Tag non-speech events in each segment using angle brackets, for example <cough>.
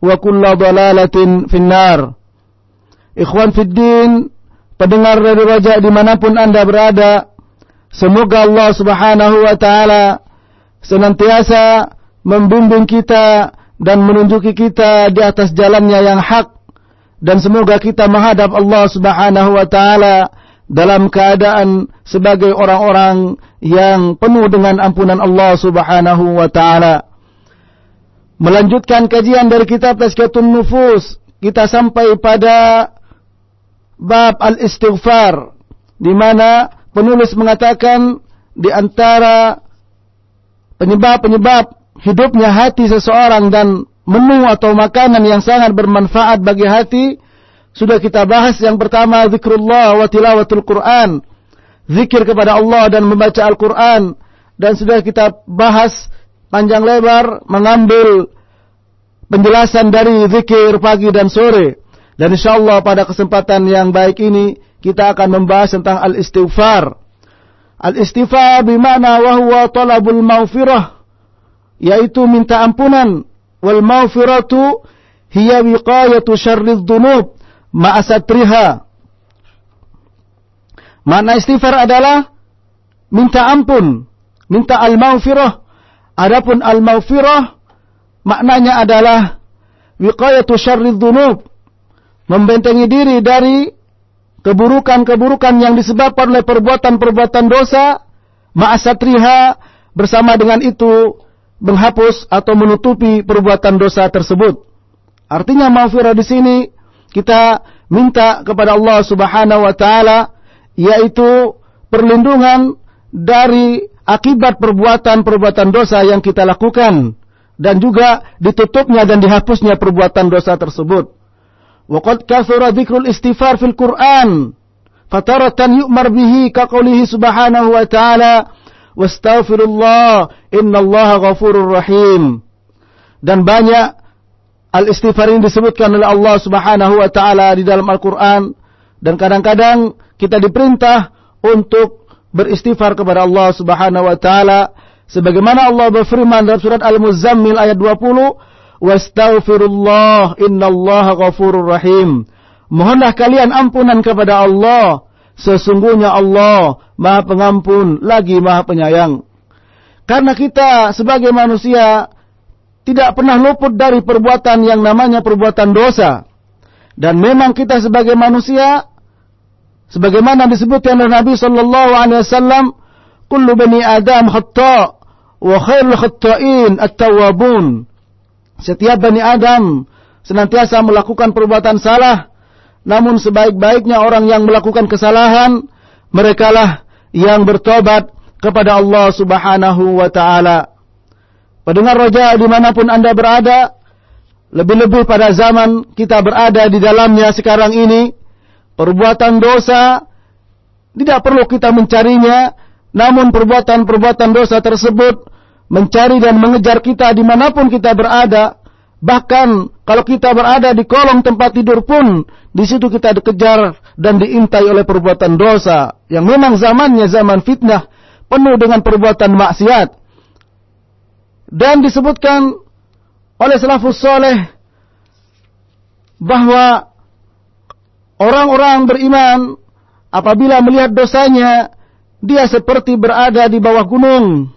wa kulla dalalatin finnar. Ikhwan Fiddin, pendengar dari Raja di mana pun anda berada, semoga Allah subhanahu wa ta'ala senantiasa membimbing kita dan menunjuki kita di atas jalannya yang hak dan semoga kita menghadap Allah Subhanahu wa taala dalam keadaan sebagai orang-orang yang penuh dengan ampunan Allah Subhanahu wa taala melanjutkan kajian dari kitab Tazkiyatun Nufus, kita sampai pada bab al-istighfar di mana penulis mengatakan di antara penyebab-penyebab hidupnya hati seseorang dan menu atau makanan yang sangat bermanfaat bagi hati sudah kita bahas. Yang pertama zikrullah wa tilawatul Quran. Zikir kepada Allah dan membaca Al-Quran. Dan sudah kita bahas panjang lebar mengambil penjelasan dari zikir pagi dan sore. Dan insyaallah pada kesempatan yang baik ini kita akan membahas tentang al-istighfar. Al-istighfar bermakna wa huwa talabul maghfirah yaitu minta ampunan wal maghfiratu hiya wiqayatu syarridz dzunub ma'a satriha. Makna istighfar adalah minta ampun, minta al-maghfirah Adapun al-maghfirah maknanya adalah wiqayatu syarri dzunub, membentengi diri dari keburukan-keburukan yang disebabkan oleh perbuatan-perbuatan dosa, ma'asatriha bersama dengan itu menghapus atau menutupi perbuatan dosa tersebut. Artinya maghfirah di sini kita minta kepada Allah Subhanahu wa taala yaitu perlindungan dari akibat perbuatan-perbuatan dosa yang kita lakukan dan juga ditutupnya dan dihapusnya perbuatan dosa tersebut. Waqad kathura dzikrul istighfar fil Qur'an. Fataratan yu'mar bihi ka qoulihi subhanahu wa ta'ala wastaghfirullah innallaha ghafurur rahim. Dan banyak al-istighfar ini disebutkan oleh Allah Subhanahu wa taala di dalam Al-Qur'an dan kadang-kadang kita diperintah untuk beristighfar kepada Allah Subhanahu wa taala sebagaimana Allah berfirman dalam surat Al-Muzammil ayat 20 wastaghfirullah innallaha ghafurur rahim. Mohonlah kalian ampunan kepada Allah. Sesungguhnya Allah Maha Pengampun lagi Maha Penyayang. Karena kita sebagai manusia tidak pernah luput dari perbuatan yang namanya perbuatan dosa. Dan memang kita sebagai manusia sebagaimana disebutkan oleh Nabi sallallahu alaihi wasallam kullu bani adam khata wa khairul khata'in at-tawwabun. Setiap bani adam senantiasa melakukan perbuatan salah. Namun sebaik-baiknya orang yang melakukan kesalahan merekalah yang bertobat kepada Allah Subhanahu wa taala. Pendengar roja di mana pun anda berada lebih-lebih pada zaman kita berada di dalamnya sekarang ini perbuatan dosa tidak perlu kita mencarinya, namun perbuatan-perbuatan dosa tersebut mencari dan mengejar kita di mana pun kita berada, Bahkan kalau kita berada di kolong tempat tidur pun, di situ kita dikejar dan diintai oleh perbuatan dosa yang memang zamannya zaman fitnah penuh dengan perbuatan maksiat. Dan disebutkan oleh salafus soleh bahwa orang-orang beriman apabila melihat dosanya, dia seperti berada di bawah gunung.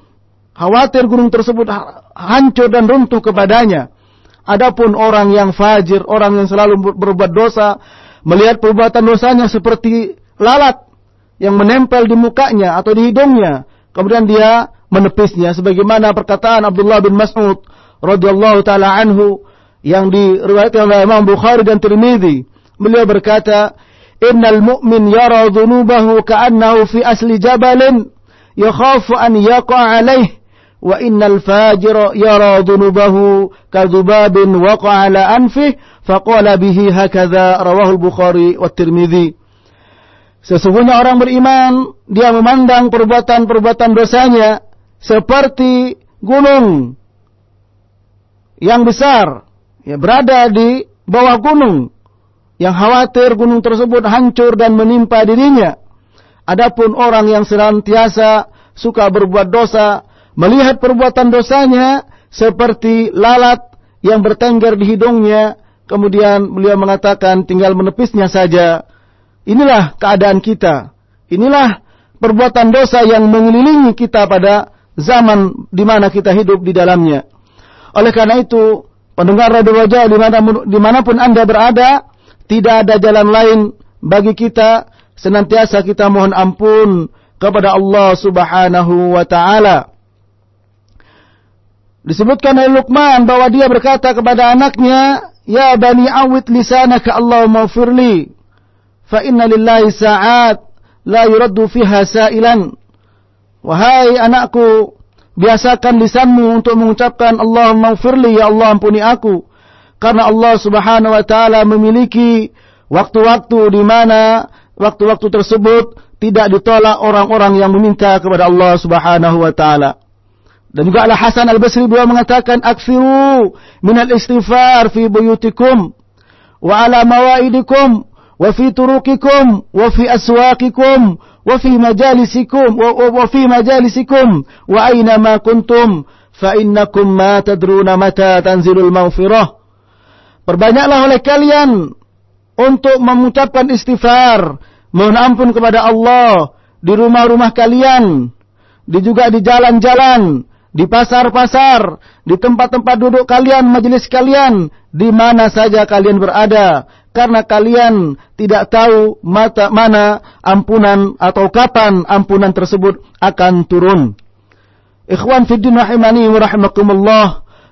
Khawatir gunung tersebut hancur dan runtuh kepadanya. Adapun orang yang fajir, orang yang selalu berbuat dosa, melihat perbuatan dosanya seperti lalat yang menempel di mukanya atau di hidungnya, kemudian dia menepisnya sebagaimana perkataan Abdullah bin Mas'ud radhiyallahu taala anhu yang diriwayatkan oleh Imam Bukhari dan Tirmidzi. Beliau berkata, "Innal mu'min yara dhunubahu ka'annahu fi asli jabalin yakhafu an yaqa 'alayhi." wa innal fajira yara dhunubahu kadhubabin waqa'a ala anfih faqala bihi hakadha rawahu al-Bukhari wa Tirmidzi Sesungguhnya orang beriman dia memandang perbuatan-perbuatan dosanya seperti gunung yang besar ya berada di bawah gunung yang khawatir gunung tersebut hancur dan menimpa dirinya adapun orang yang senantiasa suka berbuat dosa melihat perbuatan dosanya seperti lalat yang bertengger di hidungnya, kemudian beliau mengatakan tinggal menepisnya saja. Inilah keadaan kita. Inilah perbuatan dosa yang mengelilingi kita pada zaman di mana kita hidup di dalamnya. Oleh karena itu, pendengar radio wajah di mana pun anda berada, tidak ada jalan lain bagi kita senantiasa kita mohon ampun kepada Allah Subhanahu wa taala. Disebutkan oleh Luqman bahwa dia berkata kepada anaknya, "Ya bani awit lisanaka Allahumma firli, fa inna lillahi sa'at la yuraddu fiha sa'ilan." Wahai anakku, biasakan lisanmu untuk mengucapkan Allahumma firli, ya Allah ampuni aku. Karena Allah Subhanahu wa taala memiliki waktu-waktu di mana waktu-waktu tersebut tidak ditolak orang-orang yang meminta kepada Allah Subhanahu wa taala. Dan juga Al Hasan Al Basri beliau mengatakan aksiru min al istighfar fi buyutikum wa ala mawaidikum wa fi turukikum wa fi aswaqikum wa fi majalisikum wa fi majalisikum wa aina ma kuntum fa innakum ma tadruna mata tanzilul maghfirah. Perbanyaklah oleh kalian untuk mengucapkan istighfar, mohon ampun kepada Allah di rumah-rumah kalian, di juga di jalan-jalan, di pasar-pasar, di tempat-tempat duduk kalian, majelis kalian, di mana saja kalian berada, karena kalian tidak tahu mata mana ampunan atau kapan ampunan tersebut akan turun. Ikhwan fiddin rahimani wa rahimakumullah.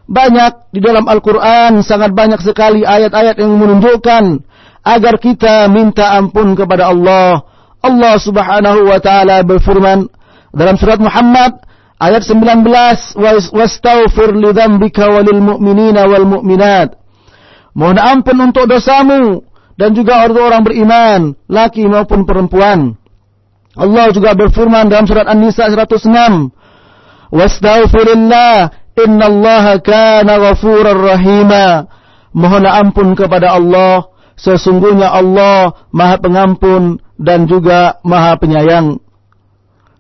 Banyak di dalam Al-Quran, sangat banyak sekali ayat-ayat yang menunjukkan agar kita minta ampun kepada Allah. Allah subhanahu wa ta'ala berfirman dalam surat Muhammad Ayat 19, "Wastaghfir li dzambika walil mu'minina wal mu'minat." Mohon ampun untuk dosamu dan juga orang-orang beriman, laki maupun perempuan. Allah juga berfirman dalam surat An-Nisa 106, "Wastaghfirillah, innallaha kana ghafurar rahima." Mohon ampun kepada Allah, sesungguhnya Allah Maha Pengampun dan juga Maha Penyayang.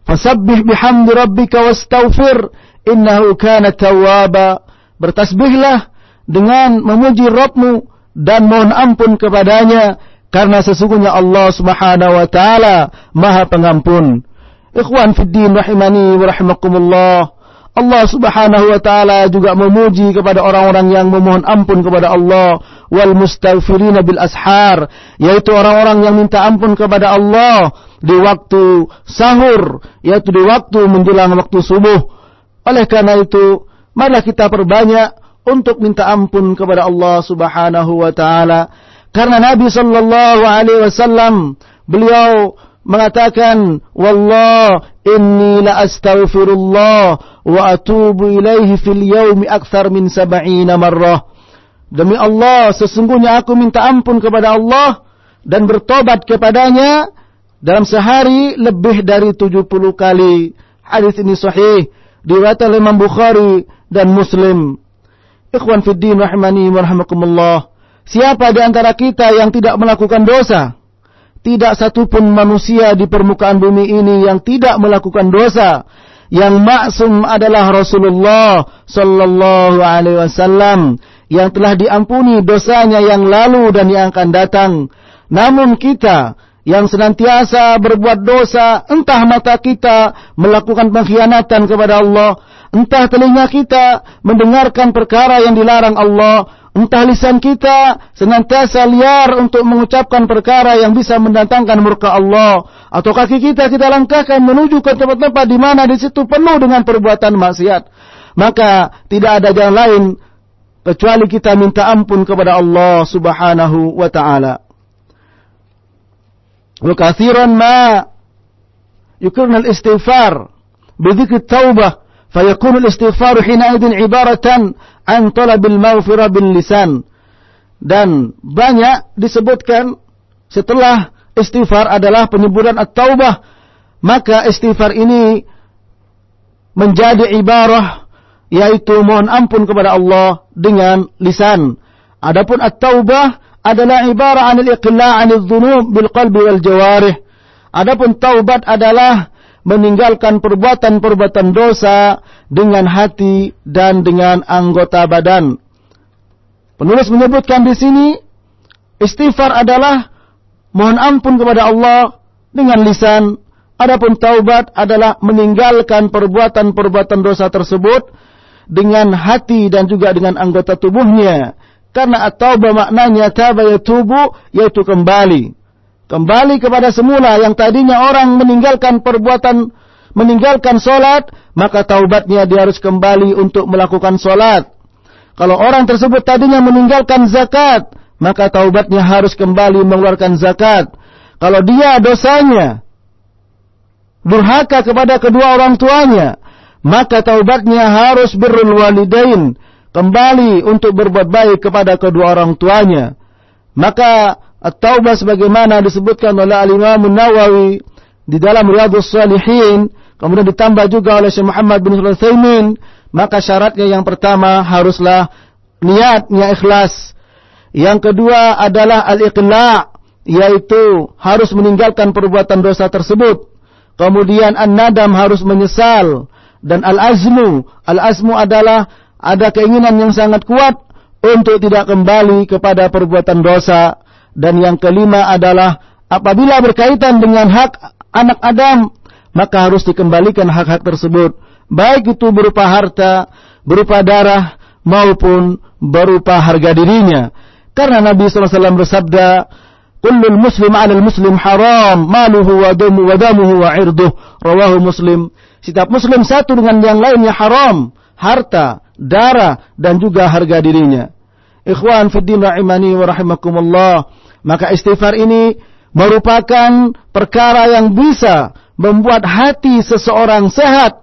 Fasabbih bihamdi rabbika wastaghfir innahu kana tawwaba. Bertasbihlah dengan memuji Rabbmu dan mohon ampun kepadanya karena sesungguhnya Allah Subhanahu wa taala Maha Pengampun. Ikhwan fid din rahimani wa rahimakumullah. Allah Subhanahu wa taala juga memuji kepada orang-orang yang memohon ampun kepada Allah wal mustaghfirina bil ashar, yaitu orang-orang yang minta ampun kepada Allah di waktu sahur, yaitu di waktu menjelang waktu subuh. Oleh karena itu, marilah kita perbanyak untuk minta ampun kepada Allah Subhanahu wa taala. Karena Nabi sallallahu alaihi wasallam beliau mengatakan, "Wallah inni la astaghfirullah wa atubu ilaihi fil yaumi akthar min sab'ina marrah." Demi Allah, sesungguhnya aku minta ampun kepada Allah dan bertobat kepadanya dalam sehari lebih dari 70 kali. Hadis ini sahih diriwayatkan oleh Imam Bukhari dan Muslim. Ikhwan fiddin rahimani wa Siapa di antara kita yang tidak melakukan dosa? Tidak satupun manusia di permukaan bumi ini yang tidak melakukan dosa. Yang maksum adalah Rasulullah sallallahu alaihi wasallam yang telah diampuni dosanya yang lalu dan yang akan datang. Namun kita yang senantiasa berbuat dosa, entah mata kita melakukan pengkhianatan kepada Allah, entah telinga kita mendengarkan perkara yang dilarang Allah, Entah lisan kita senantiasa liar untuk mengucapkan perkara yang bisa mendatangkan murka Allah, atau kaki kita kita langkahkan menuju ke tempat-tempat di mana di situ penuh dengan perbuatan maksiat. Maka tidak ada jalan lain kecuali kita minta ampun kepada Allah Subhanahu wa taala. Wa ma yukirna istighfar, bi فيكون الاستغفار حينئذ عبارة عن طلب المغفرة باللسان dan banyak disebutkan setelah istighfar adalah penyebutan at-taubah maka istighfar ini menjadi ibarah yaitu mohon ampun kepada Allah dengan lisan adapun at-taubah adalah ibarat anil iqla' anil dhunub bil qalbi wal jawarih. Adapun taubat adalah meninggalkan perbuatan-perbuatan dosa dengan hati dan dengan anggota badan. Penulis menyebutkan di sini istighfar adalah mohon ampun kepada Allah dengan lisan. Adapun taubat adalah meninggalkan perbuatan-perbuatan dosa tersebut dengan hati dan juga dengan anggota tubuhnya. Karena at-taubah maknanya taba yatubu yaitu kembali. Kembali kepada semula yang tadinya orang meninggalkan perbuatan meninggalkan solat, maka taubatnya dia harus kembali untuk melakukan solat. Kalau orang tersebut tadinya meninggalkan zakat, maka taubatnya harus kembali mengeluarkan zakat. Kalau dia dosanya durhaka kepada kedua orang tuanya, maka taubatnya harus birrul kembali untuk berbuat baik kepada kedua orang tuanya. Maka at-taubah sebagaimana disebutkan oleh al-Imam Nawawi di dalam Riyadhus Shalihin, kemudian ditambah juga oleh Syekh Muhammad bin Sulaiman, maka syaratnya yang pertama haruslah niatnya ikhlas. Yang kedua adalah al-iqla' yaitu harus meninggalkan perbuatan dosa tersebut. Kemudian an-nadam harus menyesal dan al-azmu, al-azmu adalah ada keinginan yang sangat kuat untuk tidak kembali kepada perbuatan dosa. Dan yang kelima adalah apabila berkaitan dengan hak anak Adam, maka harus dikembalikan hak-hak tersebut. Baik itu berupa harta, berupa darah, maupun berupa harga dirinya. Karena Nabi SAW bersabda, Kullul muslim alal muslim haram, maluhu wa damu wa damuhu wa irduh. Rawahu muslim. Setiap muslim satu dengan yang lainnya haram. Harta, darah dan juga harga dirinya. Ikhwan fiddin rahimani wa rahimakumullah. Maka istighfar ini merupakan perkara yang bisa membuat hati seseorang sehat.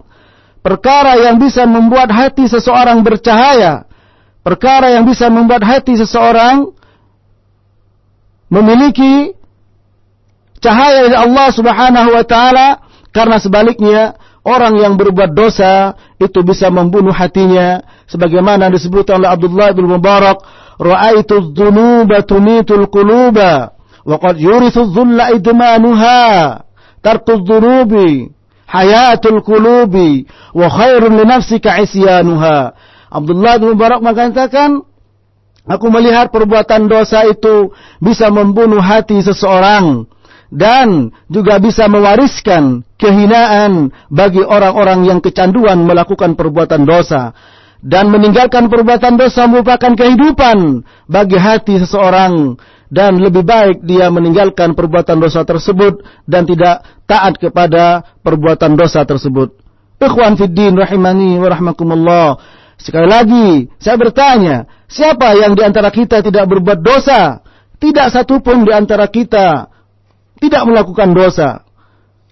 Perkara yang bisa membuat hati seseorang bercahaya. Perkara yang bisa membuat hati seseorang memiliki cahaya dari Allah Subhanahu wa taala karena sebaliknya orang yang berbuat dosa itu bisa membunuh hatinya sebagaimana disebutkan oleh Abdullah bin Mubarak ra'aitu dzunuba tumitul quluba wa qad yurithu dhulla idmanuha. Tarku dzunubi hayatul qulubi wa khairun li nafsika isyanuha. Abdullah bin Mubarak mengatakan Aku melihat perbuatan dosa itu bisa membunuh hati seseorang dan juga bisa mewariskan kehinaan bagi orang-orang yang kecanduan melakukan perbuatan dosa dan meninggalkan perbuatan dosa merupakan kehidupan bagi hati seseorang dan lebih baik dia meninggalkan perbuatan dosa tersebut dan tidak taat kepada perbuatan dosa tersebut. Ikhwan fiddin rahimani wa rahmakumullah. Sekali lagi, saya bertanya, siapa yang di antara kita tidak berbuat dosa? Tidak satupun di antara kita tidak melakukan dosa.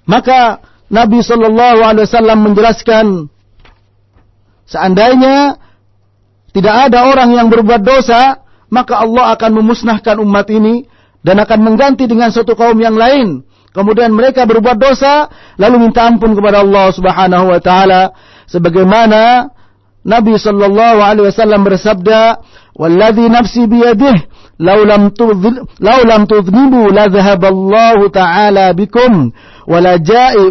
Maka Nabi Shallallahu Alaihi Wasallam menjelaskan, seandainya tidak ada orang yang berbuat dosa, maka Allah akan memusnahkan umat ini dan akan mengganti dengan suatu kaum yang lain. Kemudian mereka berbuat dosa, lalu minta ampun kepada Allah Subhanahu Wa Taala, sebagaimana Nabi sallallahu alaihi wasallam bersabda, "Walladzi nafsi biyadihi law lam tudhil lam la dhahaballahu ta'ala bikum wa la ja'i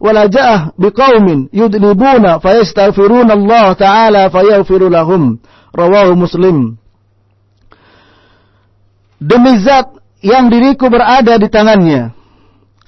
la ja'ah biqaumin yudnibuna fayastaghfiruna Allah ta'ala fayaghfiru lahum." Rawahu Muslim. Demi zat yang diriku berada di tangannya,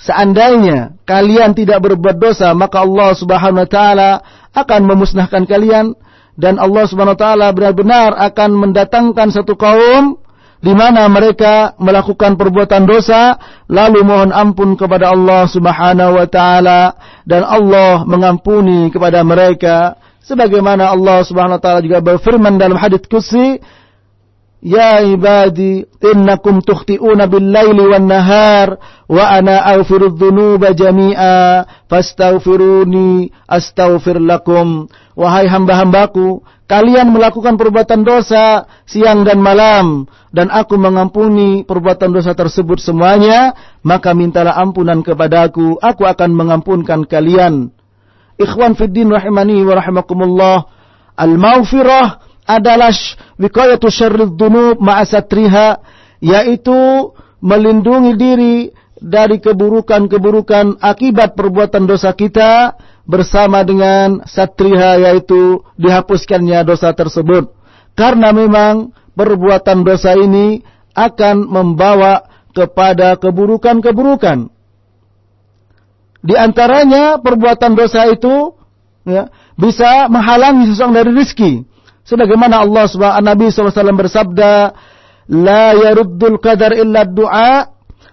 Seandainya kalian tidak berbuat dosa, maka Allah Subhanahu wa taala akan memusnahkan kalian dan Allah Subhanahu wa taala benar-benar akan mendatangkan satu kaum di mana mereka melakukan perbuatan dosa lalu mohon ampun kepada Allah Subhanahu wa taala dan Allah mengampuni kepada mereka. Sebagaimana Allah Subhanahu wa taala juga berfirman dalam hadits qudsi Ya ibadi innakum tukhti'una bil laili wan nahar wa ana aghfiru dhunuba jami'a fastaghfiruni astaghfir lakum wahai hamba-hambaku kalian melakukan perbuatan dosa siang dan malam dan aku mengampuni perbuatan dosa tersebut semuanya maka mintalah ampunan kepadaku aku akan mengampunkan kalian. Ikhwan fiddin rahimani wa rahimakumullah al maghfirah adalah wiqayatu syarrid dunub ma'asatriha yaitu melindungi diri dari keburukan-keburukan akibat perbuatan dosa kita bersama dengan satriha yaitu dihapuskannya dosa tersebut. Karena memang perbuatan dosa ini akan membawa kepada keburukan-keburukan. Di antaranya perbuatan dosa itu ya, bisa menghalangi seseorang dari rizki. Sebagaimana Allah Subhanahu Nabi SAW bersabda, "La yaruddul qadar illa du'a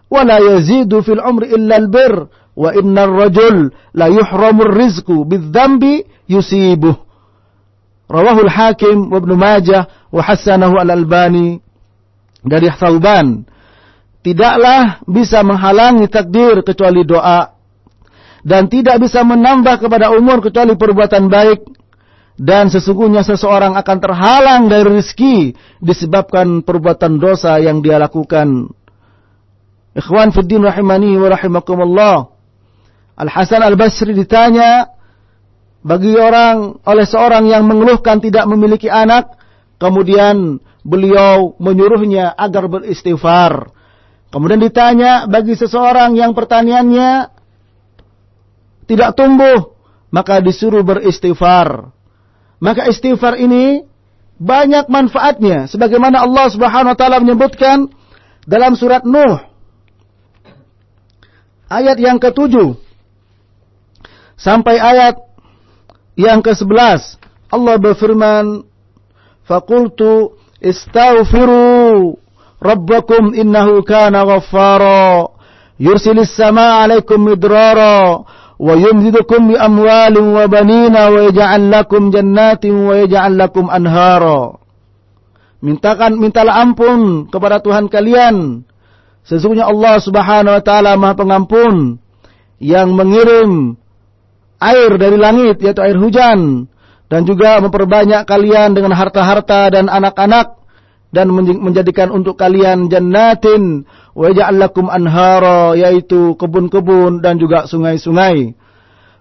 wa la yazidu fil umri illa wa innar rajul la yuhramur rizqu bidzambi yusibuh." Rawahul Hakim wa Ibnu Majah wa hasanahu Al-Albani dari Thauban. Tidaklah bisa menghalangi takdir kecuali doa dan tidak bisa menambah kepada umur kecuali perbuatan baik dan sesungguhnya seseorang akan terhalang dari rezeki disebabkan perbuatan dosa yang dia lakukan. Ikhwan fiddin rahimani wa rahimakumullah. Al-Hasan Al-Basri ditanya bagi orang oleh seorang yang mengeluhkan tidak memiliki anak, kemudian beliau menyuruhnya agar beristighfar. Kemudian ditanya bagi seseorang yang pertaniannya tidak tumbuh, maka disuruh beristighfar. Maka istighfar ini banyak manfaatnya sebagaimana Allah Subhanahu wa taala menyebutkan dalam surat Nuh ayat yang ke-7 sampai ayat yang ke-11 Allah berfirman faqultu istaghfiru rabbakum innahu kana ghaffara. Yursilis samaa 'alaikum midrara wa yumdidukum bi amwalin wa banina wa yaj'al lakum jannatin wa yaj'al lakum anhara. Mintakan mintalah ampun kepada Tuhan kalian. Sesungguhnya Allah Subhanahu wa taala Maha Pengampun yang mengirim air dari langit yaitu air hujan dan juga memperbanyak kalian dengan harta-harta dan anak-anak dan menjadikan untuk kalian jannatin wa lakum anhara yaitu kebun-kebun dan juga sungai-sungai.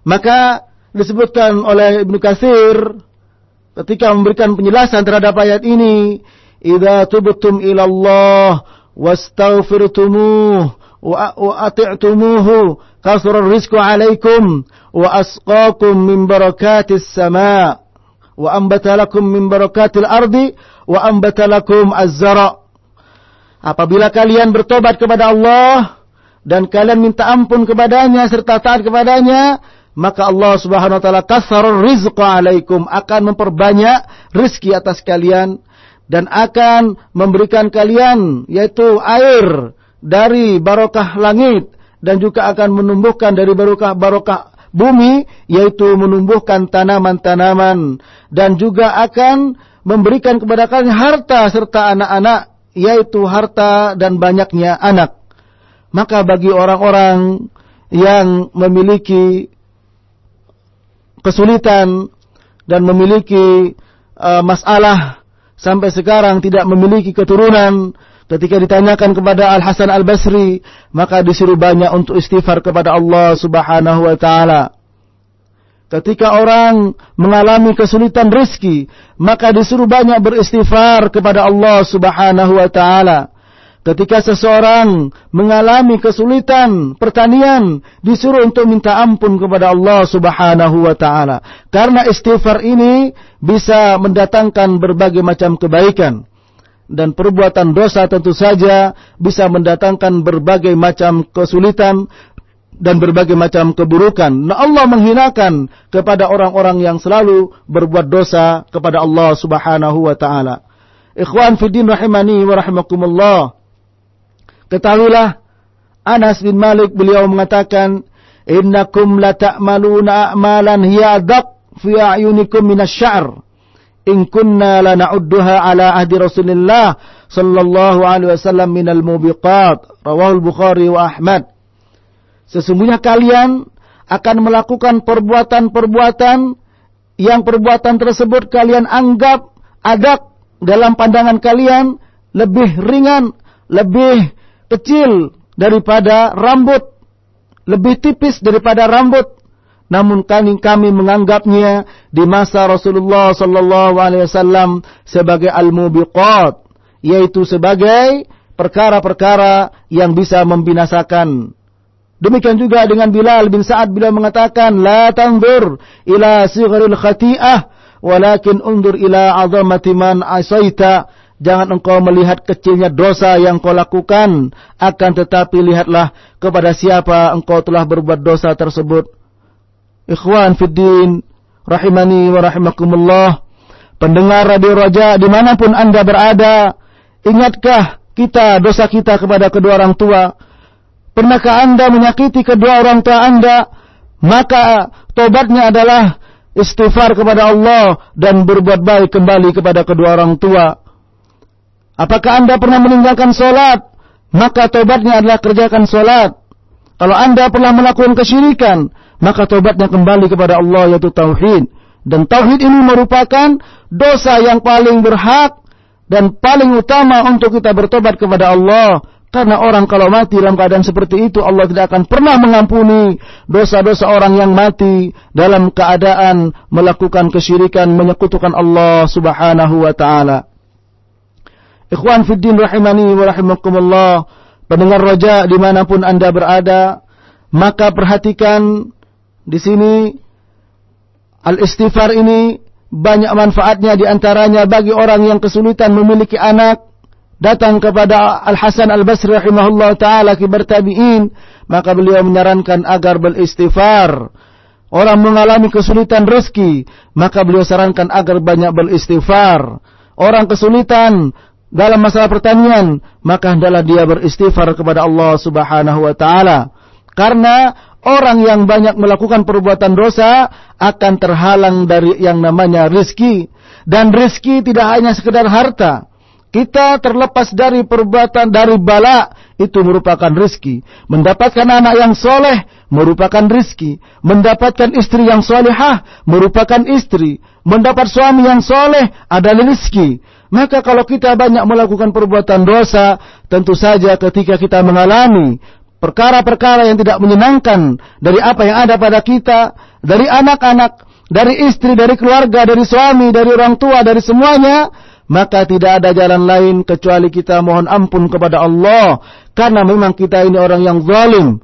Maka disebutkan oleh Ibnu Katsir ketika memberikan penjelasan terhadap ayat ini, "Idza tubtum ila Allah wastaghfirtumuh wa ati'tumuhu kasra rizqu 'alaikum wa asqakum min barakatis sama' wa ambata lakum min barakatil ardi wa ambata lakum az-zara' Apabila kalian bertobat kepada Allah dan kalian minta ampun kepadanya serta taat kepadanya, maka Allah Subhanahu wa taala kasarur rizqa alaikum akan memperbanyak rizki atas kalian dan akan memberikan kalian yaitu air dari barokah langit dan juga akan menumbuhkan dari barokah barokah bumi yaitu menumbuhkan tanaman-tanaman dan juga akan memberikan kepada kalian harta serta anak-anak yaitu harta dan banyaknya anak. Maka bagi orang-orang yang memiliki kesulitan dan memiliki uh, masalah sampai sekarang tidak memiliki keturunan, ketika ditanyakan kepada Al Hasan Al Basri, maka disuruh banyak untuk istighfar kepada Allah Subhanahu wa taala. Ketika orang mengalami kesulitan rezeki, maka disuruh banyak beristighfar kepada Allah Subhanahu wa taala. Ketika seseorang mengalami kesulitan pertanian, disuruh untuk minta ampun kepada Allah Subhanahu wa taala. Karena istighfar ini bisa mendatangkan berbagai macam kebaikan dan perbuatan dosa tentu saja bisa mendatangkan berbagai macam kesulitan dan berbagai macam keburukan. Nah Allah menghinakan kepada orang-orang yang selalu berbuat dosa kepada Allah Subhanahu wa taala. Ikhwan fiddin rahimani wa rahimakumullah. Ketahuilah Anas bin Malik beliau mengatakan, "Innakum la ta'maluna a'malan hiya fi a'yunikum minasy-sya'r." In kunna la na'udduha ala ahdi Rasulillah sallallahu alaihi wasallam minal mubiqat. Rawahu Bukhari wa Ahmad. Sesungguhnya kalian akan melakukan perbuatan-perbuatan yang perbuatan tersebut kalian anggap adak dalam pandangan kalian lebih ringan, lebih kecil daripada rambut, lebih tipis daripada rambut. Namun kami kami menganggapnya di masa Rasulullah sallallahu alaihi wasallam sebagai al-mubiqat, yaitu sebagai perkara-perkara yang bisa membinasakan. Demikian juga dengan Bilal bin Sa'ad bila mengatakan la tanzur ila sighril khati'ah walakin undur ila 'azamati man asaita Jangan engkau melihat kecilnya dosa yang kau lakukan, akan tetapi lihatlah kepada siapa engkau telah berbuat dosa tersebut. Ikhwan fiddin, rahimani wa rahimakumullah. Pendengar Radio Raja di mana pun anda berada, ingatkah kita dosa kita kepada kedua orang tua? Pernahkah anda menyakiti kedua orang tua anda? Maka tobatnya adalah istighfar kepada Allah dan berbuat baik kembali kepada kedua orang tua. Apakah anda pernah meninggalkan solat? Maka tobatnya adalah kerjakan solat. Kalau anda pernah melakukan kesyirikan, maka tobatnya kembali kepada Allah yaitu tauhid. Dan tauhid ini merupakan dosa yang paling berhak dan paling utama untuk kita bertobat kepada Allah. Karena orang kalau mati dalam keadaan seperti itu Allah tidak akan pernah mengampuni dosa-dosa orang yang mati dalam keadaan melakukan kesyirikan menyekutukan Allah Subhanahu wa taala. Ikhwan Fiddin rahimani wa rahimakumullah. Pendengar roja di mana pun anda berada. Maka perhatikan di sini al-istighfar ini banyak manfaatnya di antaranya bagi orang yang kesulitan memiliki anak datang kepada Al Hasan Al Basri rahimahullah taala kibar tabi'in. Maka beliau menyarankan agar beristighfar. Orang mengalami kesulitan rezeki maka beliau sarankan agar banyak beristighfar. Orang kesulitan dalam masalah pertanian, maka hendaklah dia beristighfar kepada Allah Subhanahu wa taala. Karena orang yang banyak melakukan perbuatan dosa akan terhalang dari yang namanya rizki. Dan rizki tidak hanya sekedar harta. Kita terlepas dari perbuatan, dari bala, itu merupakan rizki. Mendapatkan anak yang soleh, merupakan rizki. Mendapatkan istri yang solehah, merupakan istri. Mendapat suami yang soleh, adalah rizki. Maka kalau kita banyak melakukan perbuatan dosa, tentu saja ketika kita mengalami perkara-perkara yang tidak menyenangkan dari apa yang ada pada kita, dari anak-anak, dari istri, dari keluarga, dari suami, dari orang tua, dari semuanya, maka tidak ada jalan lain kecuali kita mohon ampun kepada Allah. Karena memang kita ini orang yang zalim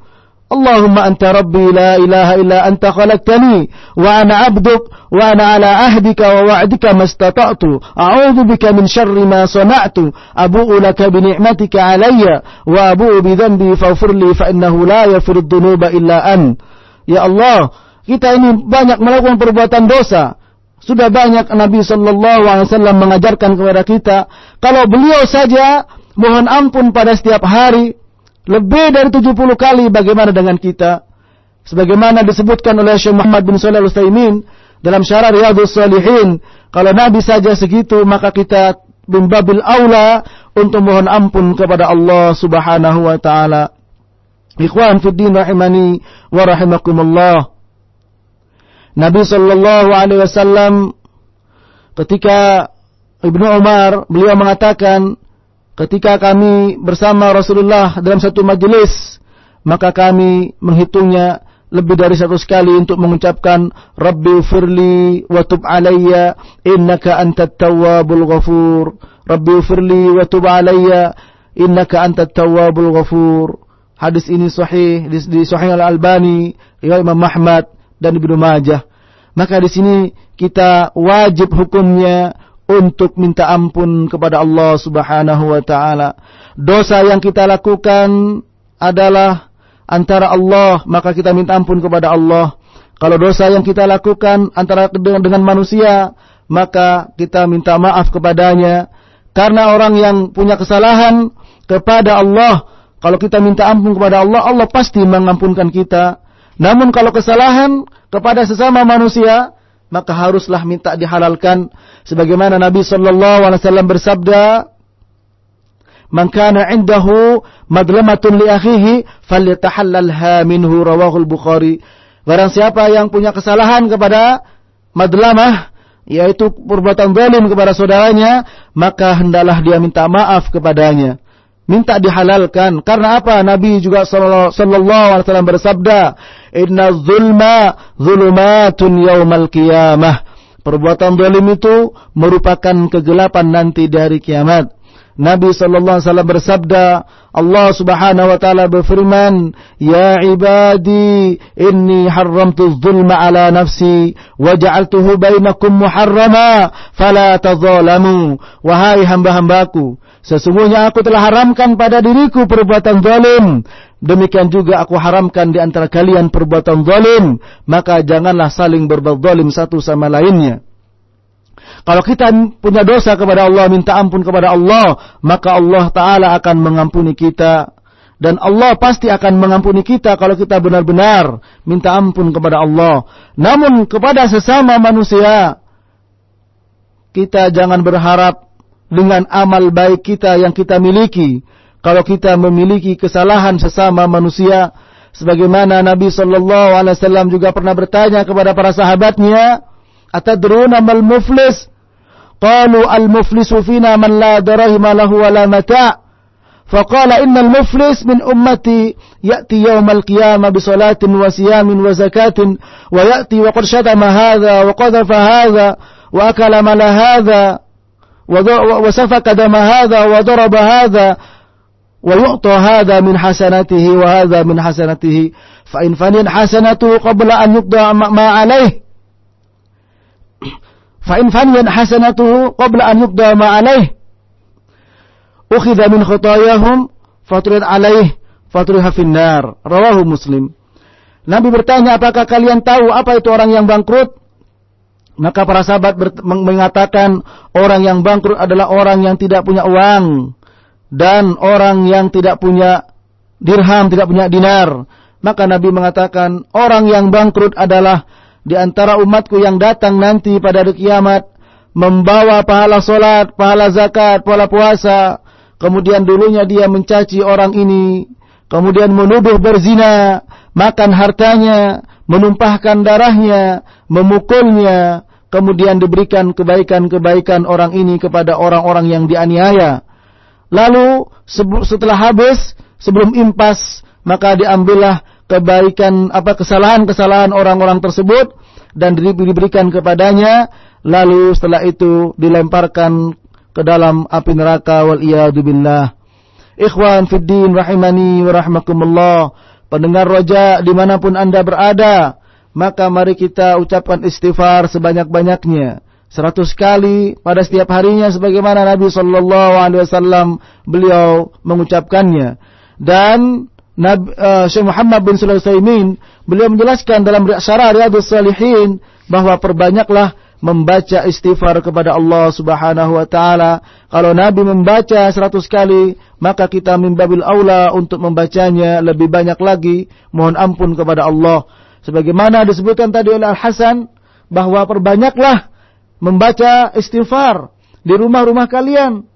اللهم أنت ربي لا إله إلا أنت خلقتني وأنا عبدك وأنا على عهدك ووعدك ما استطعت أعوذ بك من شر ما صنعت أبوء لك بنعمتك علي وأبوء بذنبي فاغفر لي فإنه لا يغفر الذنوب إلا أنت Ya Allah, kita ini banyak melakukan perbuatan dosa. Sudah banyak Nabi Shallallahu Alaihi Wasallam mengajarkan kepada kita, kalau beliau saja mohon ampun pada setiap hari, lebih dari 70 kali bagaimana dengan kita? Sebagaimana disebutkan oleh Syekh Muhammad bin Shalih Al-Utsaimin dalam syarah Riyadhus Shalihin, kalau Nabi saja segitu maka kita bin babil aula untuk mohon ampun kepada Allah Subhanahu wa taala. Ikhwan fi din rahimani wa rahimakumullah. Nabi sallallahu alaihi wasallam ketika Ibnu Umar beliau mengatakan ketika kami bersama Rasulullah dalam satu majelis, maka kami menghitungnya lebih dari satu sekali untuk mengucapkan Rabbi firli wa tub alayya innaka antat tawwabul ghafur. Rabbi firli wa tub alayya innaka antat tawwabul ghafur. Hadis ini sahih di, Sahih Al-Albani, riwayat Imam Ahmad dan Ibnu Majah. Maka di sini kita wajib hukumnya untuk minta ampun kepada Allah Subhanahu wa taala. Dosa yang kita lakukan adalah antara Allah, maka kita minta ampun kepada Allah. Kalau dosa yang kita lakukan antara dengan, manusia, maka kita minta maaf kepadanya. Karena orang yang punya kesalahan kepada Allah kalau kita minta ampun kepada Allah, Allah pasti mengampunkan kita. Namun kalau kesalahan kepada sesama manusia, maka haruslah minta dihalalkan. Sebagaimana Nabi Sallallahu Alaihi Wasallam bersabda, "Man kana indahu madlamatun li akhihi falyatahallalha minhu." Rawahul Bukhari. Barang siapa yang punya kesalahan kepada madlamah, yaitu perbuatan zalim kepada saudaranya, maka hendaklah dia minta maaf kepadanya minta dihalalkan. Karena apa? Nabi juga sallallahu alaihi wasallam bersabda, "Inna zulma zulumatun yaumal qiyamah." Perbuatan zalim itu merupakan kegelapan nanti dari kiamat. Nabi sallallahu alaihi wasallam bersabda, Allah Subhanahu wa taala berfirman, "Ya ibadi, inni haramtu dzulma ala nafsi wa ja'altuhu bainakum muharrama, fala tadzalamu." Wahai hamba-hambaku, sesungguhnya aku telah haramkan pada diriku perbuatan zalim. Demikian juga aku haramkan di antara kalian perbuatan zalim, maka janganlah saling berbuat zalim satu sama lainnya. Kalau kita punya dosa kepada Allah, minta ampun kepada Allah, maka Allah Ta'ala akan mengampuni kita. Dan Allah pasti akan mengampuni kita kalau kita benar-benar minta ampun kepada Allah. Namun kepada sesama manusia, kita jangan berharap dengan amal baik kita yang kita miliki Kalau kita memiliki kesalahan sesama manusia, sebagaimana Nabi Shallallahu Alaihi Wasallam juga pernah bertanya kepada para sahabatnya, atadruna mal muflis? قالوا المفلس فينا من لا درهم له ولا متاع فقال إن المفلس من أمتي يأتي يوم القيامة بصلاة وصيام وزكاة ويأتي وقد شتم هذا وقذف هذا وأكل مال هذا وسفك دم هذا وضرب هذا ويعطى هذا من حسنته وهذا من حسنته فإن فنن حسنته قبل أن يقضى ما عليه fa in faniyat hasanatuhu qabla an yuqda ma alaih ukhidha min khatayahum faturid alaih faturiha finnar rawahu muslim Nabi bertanya apakah kalian tahu apa itu orang yang bangkrut maka para sahabat mengatakan orang yang bangkrut adalah orang yang tidak punya uang dan orang yang tidak punya dirham, tidak punya dinar. Maka Nabi mengatakan orang yang bangkrut adalah di antara umatku yang datang nanti pada hari kiamat membawa pahala solat, pahala zakat, pahala puasa. Kemudian dulunya dia mencaci orang ini, kemudian menuduh berzina, makan hartanya, menumpahkan darahnya, memukulnya, kemudian diberikan kebaikan-kebaikan orang ini kepada orang-orang yang dianiaya. Lalu setelah habis, sebelum impas, maka diambillah kebaikan apa kesalahan-kesalahan orang-orang tersebut dan diberikan kepadanya lalu setelah itu dilemparkan ke dalam api neraka wal. Ikhwan fiddin rahimani wa rahmakumullah. Pendengar roja di mana pun anda berada, maka mari kita ucapkan istighfar sebanyak-banyaknya. Seratus kali pada setiap harinya sebagaimana Nabi Shallallahu Alaihi Wasallam beliau mengucapkannya. Dan Nabi, uh, Syekh Muhammad bin Sulaiman beliau menjelaskan dalam syarah Riyadhus Salihin bahwa perbanyaklah membaca istighfar kepada Allah Subhanahu wa taala. Kalau Nabi membaca 100 kali, maka kita mimbabil aula untuk membacanya lebih banyak lagi. Mohon ampun kepada Allah. Sebagaimana disebutkan tadi oleh Al Hasan bahwa perbanyaklah membaca istighfar di rumah-rumah kalian,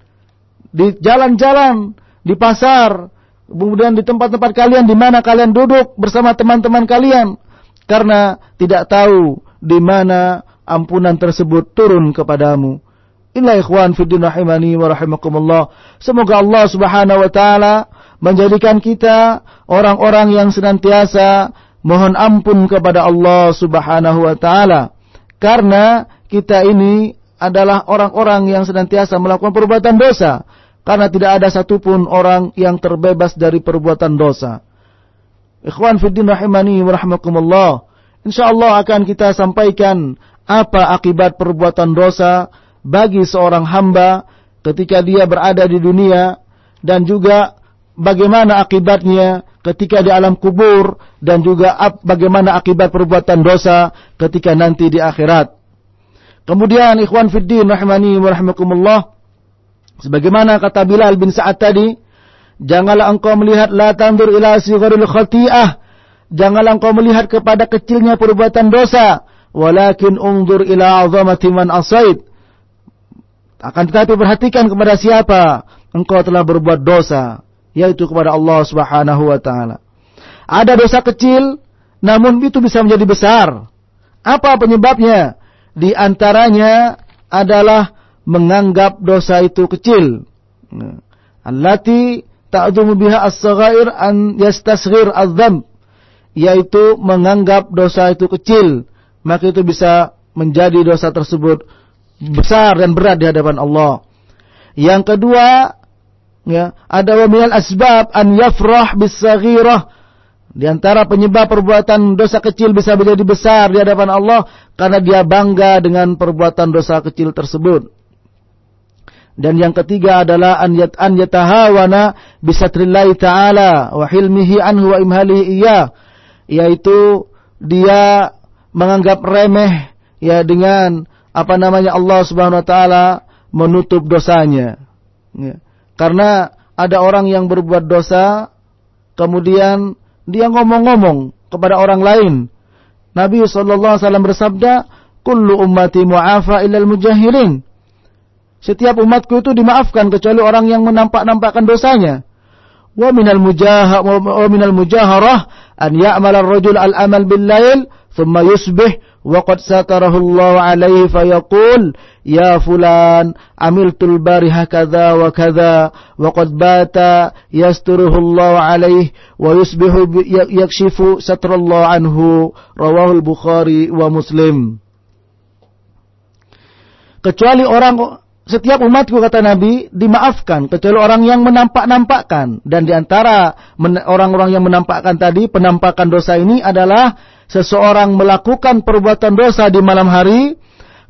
di jalan-jalan, di pasar, kemudian di tempat-tempat kalian di mana kalian duduk bersama teman-teman kalian karena tidak tahu di mana ampunan tersebut turun kepadamu. Inilah ikhwan fiddin rahimani wa rahimakumullah. Semoga Allah Subhanahu wa taala menjadikan kita orang-orang yang senantiasa mohon ampun kepada Allah Subhanahu wa taala karena kita ini adalah orang-orang yang senantiasa melakukan perbuatan dosa karena tidak ada satupun orang yang terbebas dari perbuatan dosa. Ikhwan fiddin rahimani wa. Insyaallah akan kita sampaikan apa akibat perbuatan dosa bagi seorang hamba ketika dia berada di dunia dan juga bagaimana akibatnya ketika di alam kubur dan juga bagaimana akibat perbuatan dosa ketika nanti di akhirat. Kemudian ikhwan fiddin rahimani wa rahmakumullah sebagaimana kata Bilal bin Sa'ad tadi, janganlah engkau melihat la tandur ila sigharil khati'ah, janganlah engkau melihat kepada kecilnya perbuatan dosa, walakin undur ila azamati man asaid. Akan tetapi perhatikan kepada siapa engkau telah berbuat dosa, yaitu kepada Allah Subhanahu wa taala. Ada dosa kecil namun itu bisa menjadi besar. Apa penyebabnya? Di antaranya adalah menganggap dosa itu kecil. Allati ta'dumu biha as-saghair an yastasghir adz-dzamb yaitu menganggap dosa itu kecil, maka itu bisa menjadi dosa tersebut besar dan berat di hadapan Allah. Yang kedua, ya, ada wa asbab an yafrah bis saghirah di antara penyebab perbuatan dosa kecil bisa menjadi besar di hadapan Allah karena dia bangga dengan perbuatan dosa kecil tersebut. Dan yang ketiga adalah an yat an yatahawana bisatrillahi taala wa hilmihi anhu wa imhalihi iya yaitu dia menganggap remeh ya dengan apa namanya Allah Subhanahu wa taala menutup dosanya. Ya. Karena ada orang yang berbuat dosa kemudian dia ngomong-ngomong kepada orang lain. Nabi SAW bersabda, Kullu ummati mu'afa ilal mujahirin. Setiap umatku itu dimaafkan kecuali orang yang menampak-nampakkan dosanya. Wa minal mujah wa minal mujaharah an ya'mal ar-rajul al-amal bil lail thumma yusbih وقد ستره الله عليه فيقول يا فلان عملت البارحة كذا وكذا وقد بات يستره الله عليه ويصبح يكشف ستر الله عنه رواه البخاري ومسلم kecuali orang setiap umatku kata Nabi dimaafkan kecuali orang yang menampak-nampakkan dan diantara orang-orang yang menampakkan tadi penampakan dosa ini adalah seseorang melakukan perbuatan dosa di malam hari,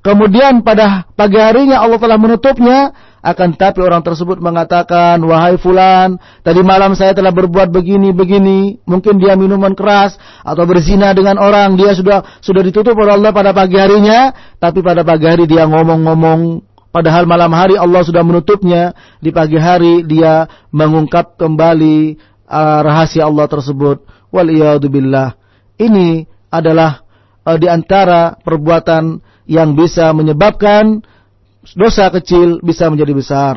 kemudian pada pagi harinya Allah telah menutupnya, akan tapi orang tersebut mengatakan, wahai fulan, tadi malam saya telah berbuat begini begini, mungkin dia minuman keras atau berzina dengan orang, dia sudah sudah ditutup oleh Allah pada pagi harinya, tapi pada pagi hari dia ngomong-ngomong Padahal malam hari Allah sudah menutupnya, di pagi hari dia mengungkap kembali uh, rahasia Allah tersebut. Wal billah. Ini adalah uh, di antara perbuatan yang bisa menyebabkan dosa kecil bisa menjadi besar.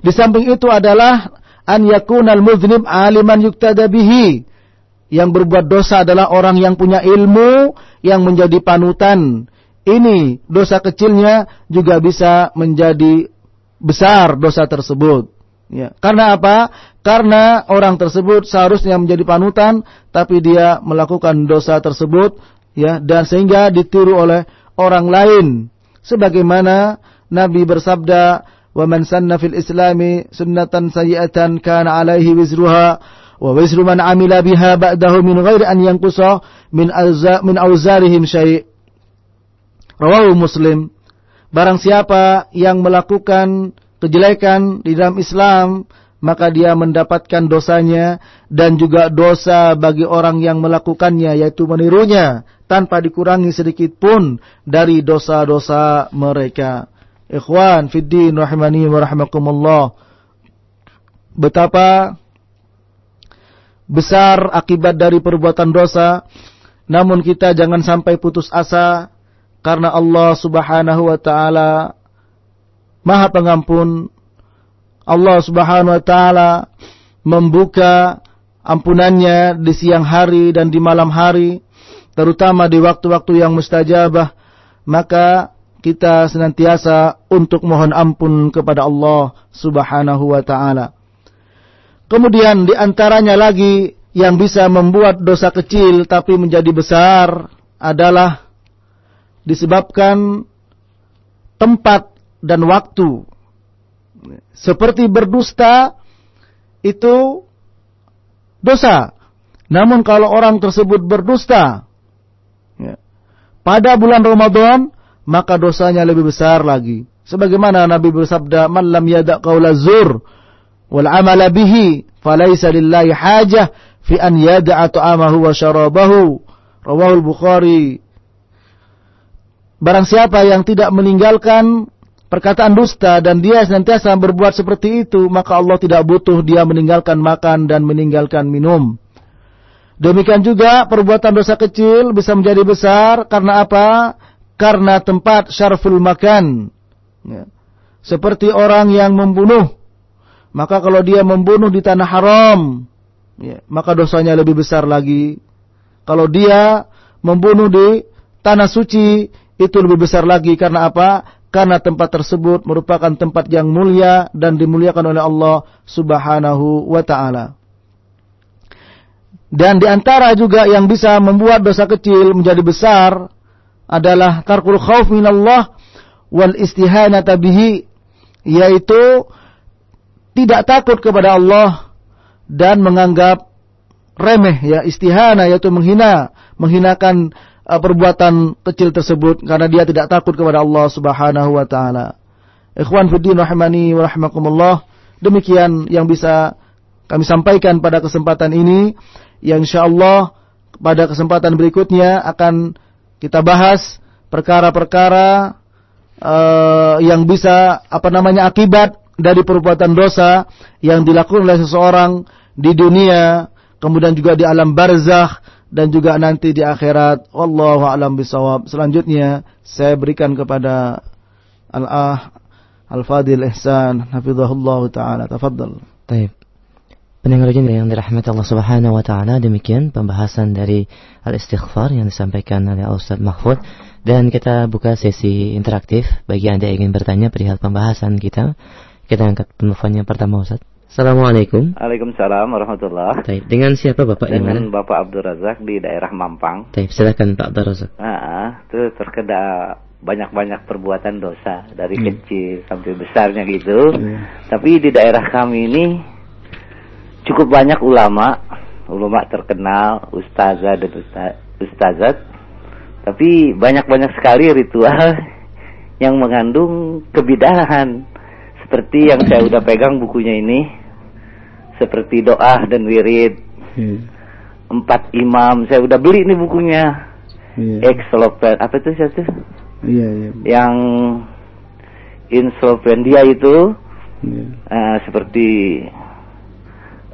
Di samping itu adalah an yakunal muznib aliman yuktada bihi. Yang berbuat dosa adalah orang yang punya ilmu yang menjadi panutan. Ini dosa kecilnya juga bisa menjadi besar dosa tersebut. Ya. Karena apa? Karena orang tersebut seharusnya menjadi panutan, tapi dia melakukan dosa tersebut, ya, dan sehingga ditiru oleh orang lain. Sebagaimana Nabi bersabda, "Wa man sanna fil Islami sunnatan sayyi'atan kana 'alaihi wizruha wa wizru man 'amila biha ba'dahu min ghairi an yanqusa min alza min awzarihim syai'." Rawahu Muslim. Barang siapa yang melakukan kejelekan di dalam Islam, maka dia mendapatkan dosanya dan juga dosa bagi orang yang melakukannya yaitu menirunya tanpa dikurangi sedikit pun dari dosa-dosa mereka. Ikhwan fiddin rahimani wa rahimakumullah. Betapa besar akibat dari perbuatan dosa, namun kita jangan sampai putus asa karena Allah Subhanahu wa taala Maha Pengampun. Allah Subhanahu wa taala membuka ampunannya di siang hari dan di malam hari, terutama di waktu-waktu yang mustajabah, maka kita senantiasa untuk mohon ampun kepada Allah Subhanahu wa taala. Kemudian di antaranya lagi yang bisa membuat dosa kecil tapi menjadi besar adalah disebabkan tempat dan waktu. Seperti berdusta itu dosa. Namun kalau orang tersebut berdusta ya, pada bulan Ramadan, maka dosanya lebih besar lagi. Sebagaimana Nabi bersabda, "Man lam yada' qaula zur wal amala bihi, falaysa lillahi hajah fi an yada'a ta'amahu wa syarabahu." Rawahul Bukhari. Barang siapa yang tidak meninggalkan perkataan dusta dan dia senantiasa berbuat seperti itu, maka Allah tidak butuh dia meninggalkan makan dan meninggalkan minum. Demikian juga perbuatan dosa kecil bisa menjadi besar karena apa? Karena tempat syarful makan. Ya. Seperti orang yang membunuh. Maka kalau dia membunuh di tanah haram, ya, maka dosanya lebih besar lagi. Kalau dia membunuh di tanah suci, itu lebih besar lagi karena apa? Karena tempat tersebut merupakan tempat yang mulia dan dimuliakan oleh Allah Subhanahu wa taala. Dan di antara juga yang bisa membuat dosa kecil menjadi besar adalah tarkul khauf minallah wal istihanata bihi yaitu tidak takut kepada Allah dan menganggap remeh ya istihana yaitu menghina menghinakan perbuatan kecil tersebut karena dia tidak takut kepada Allah Subhanahu wa taala. Ikhwan fiddin rahimani wa rahimakumullah. Demikian yang bisa kami sampaikan pada kesempatan ini yang insyaallah pada kesempatan berikutnya akan kita bahas perkara-perkara uh, yang bisa apa namanya akibat dari perbuatan dosa yang dilakukan oleh seseorang di dunia, kemudian juga di alam barzakh dan juga nanti di akhirat. Wallahu a'lam bisawab. Selanjutnya saya berikan kepada Al-Ah Al-Fadil Ihsan hafizahullah taala. Tafadhal. Baik. Pendengar yang dirahmati Allah Subhanahu wa taala, demikian pembahasan dari al-istighfar yang disampaikan oleh Ustaz Mahfud dan kita buka sesi interaktif bagi Anda yang ingin bertanya perihal pembahasan kita. Kita angkat penelponnya pertama Ustaz. Assalamualaikum. Waalaikumsalam warahmatullah. Taib. Dengan siapa Bapak Dengan yang mana? Bapak Abdul Razak di daerah Mampang. Taib. Silakan Pak Abdul Razak. Nah, itu terkena banyak-banyak perbuatan dosa dari hmm. kecil sampai besarnya gitu. Hmm. Tapi di daerah kami ini cukup banyak ulama, ulama terkenal, ustazah dan ustazat, tapi banyak-banyak sekali ritual yang mengandung kebidahan. Seperti yang saya udah pegang bukunya ini, seperti doa dan wirid. Hmm. Empat imam, saya udah beli ini bukunya. Yeah. Exlopen, apa itu satu? Iya, yeah, yeah. Yang Inslopendia itu yeah. uh, seperti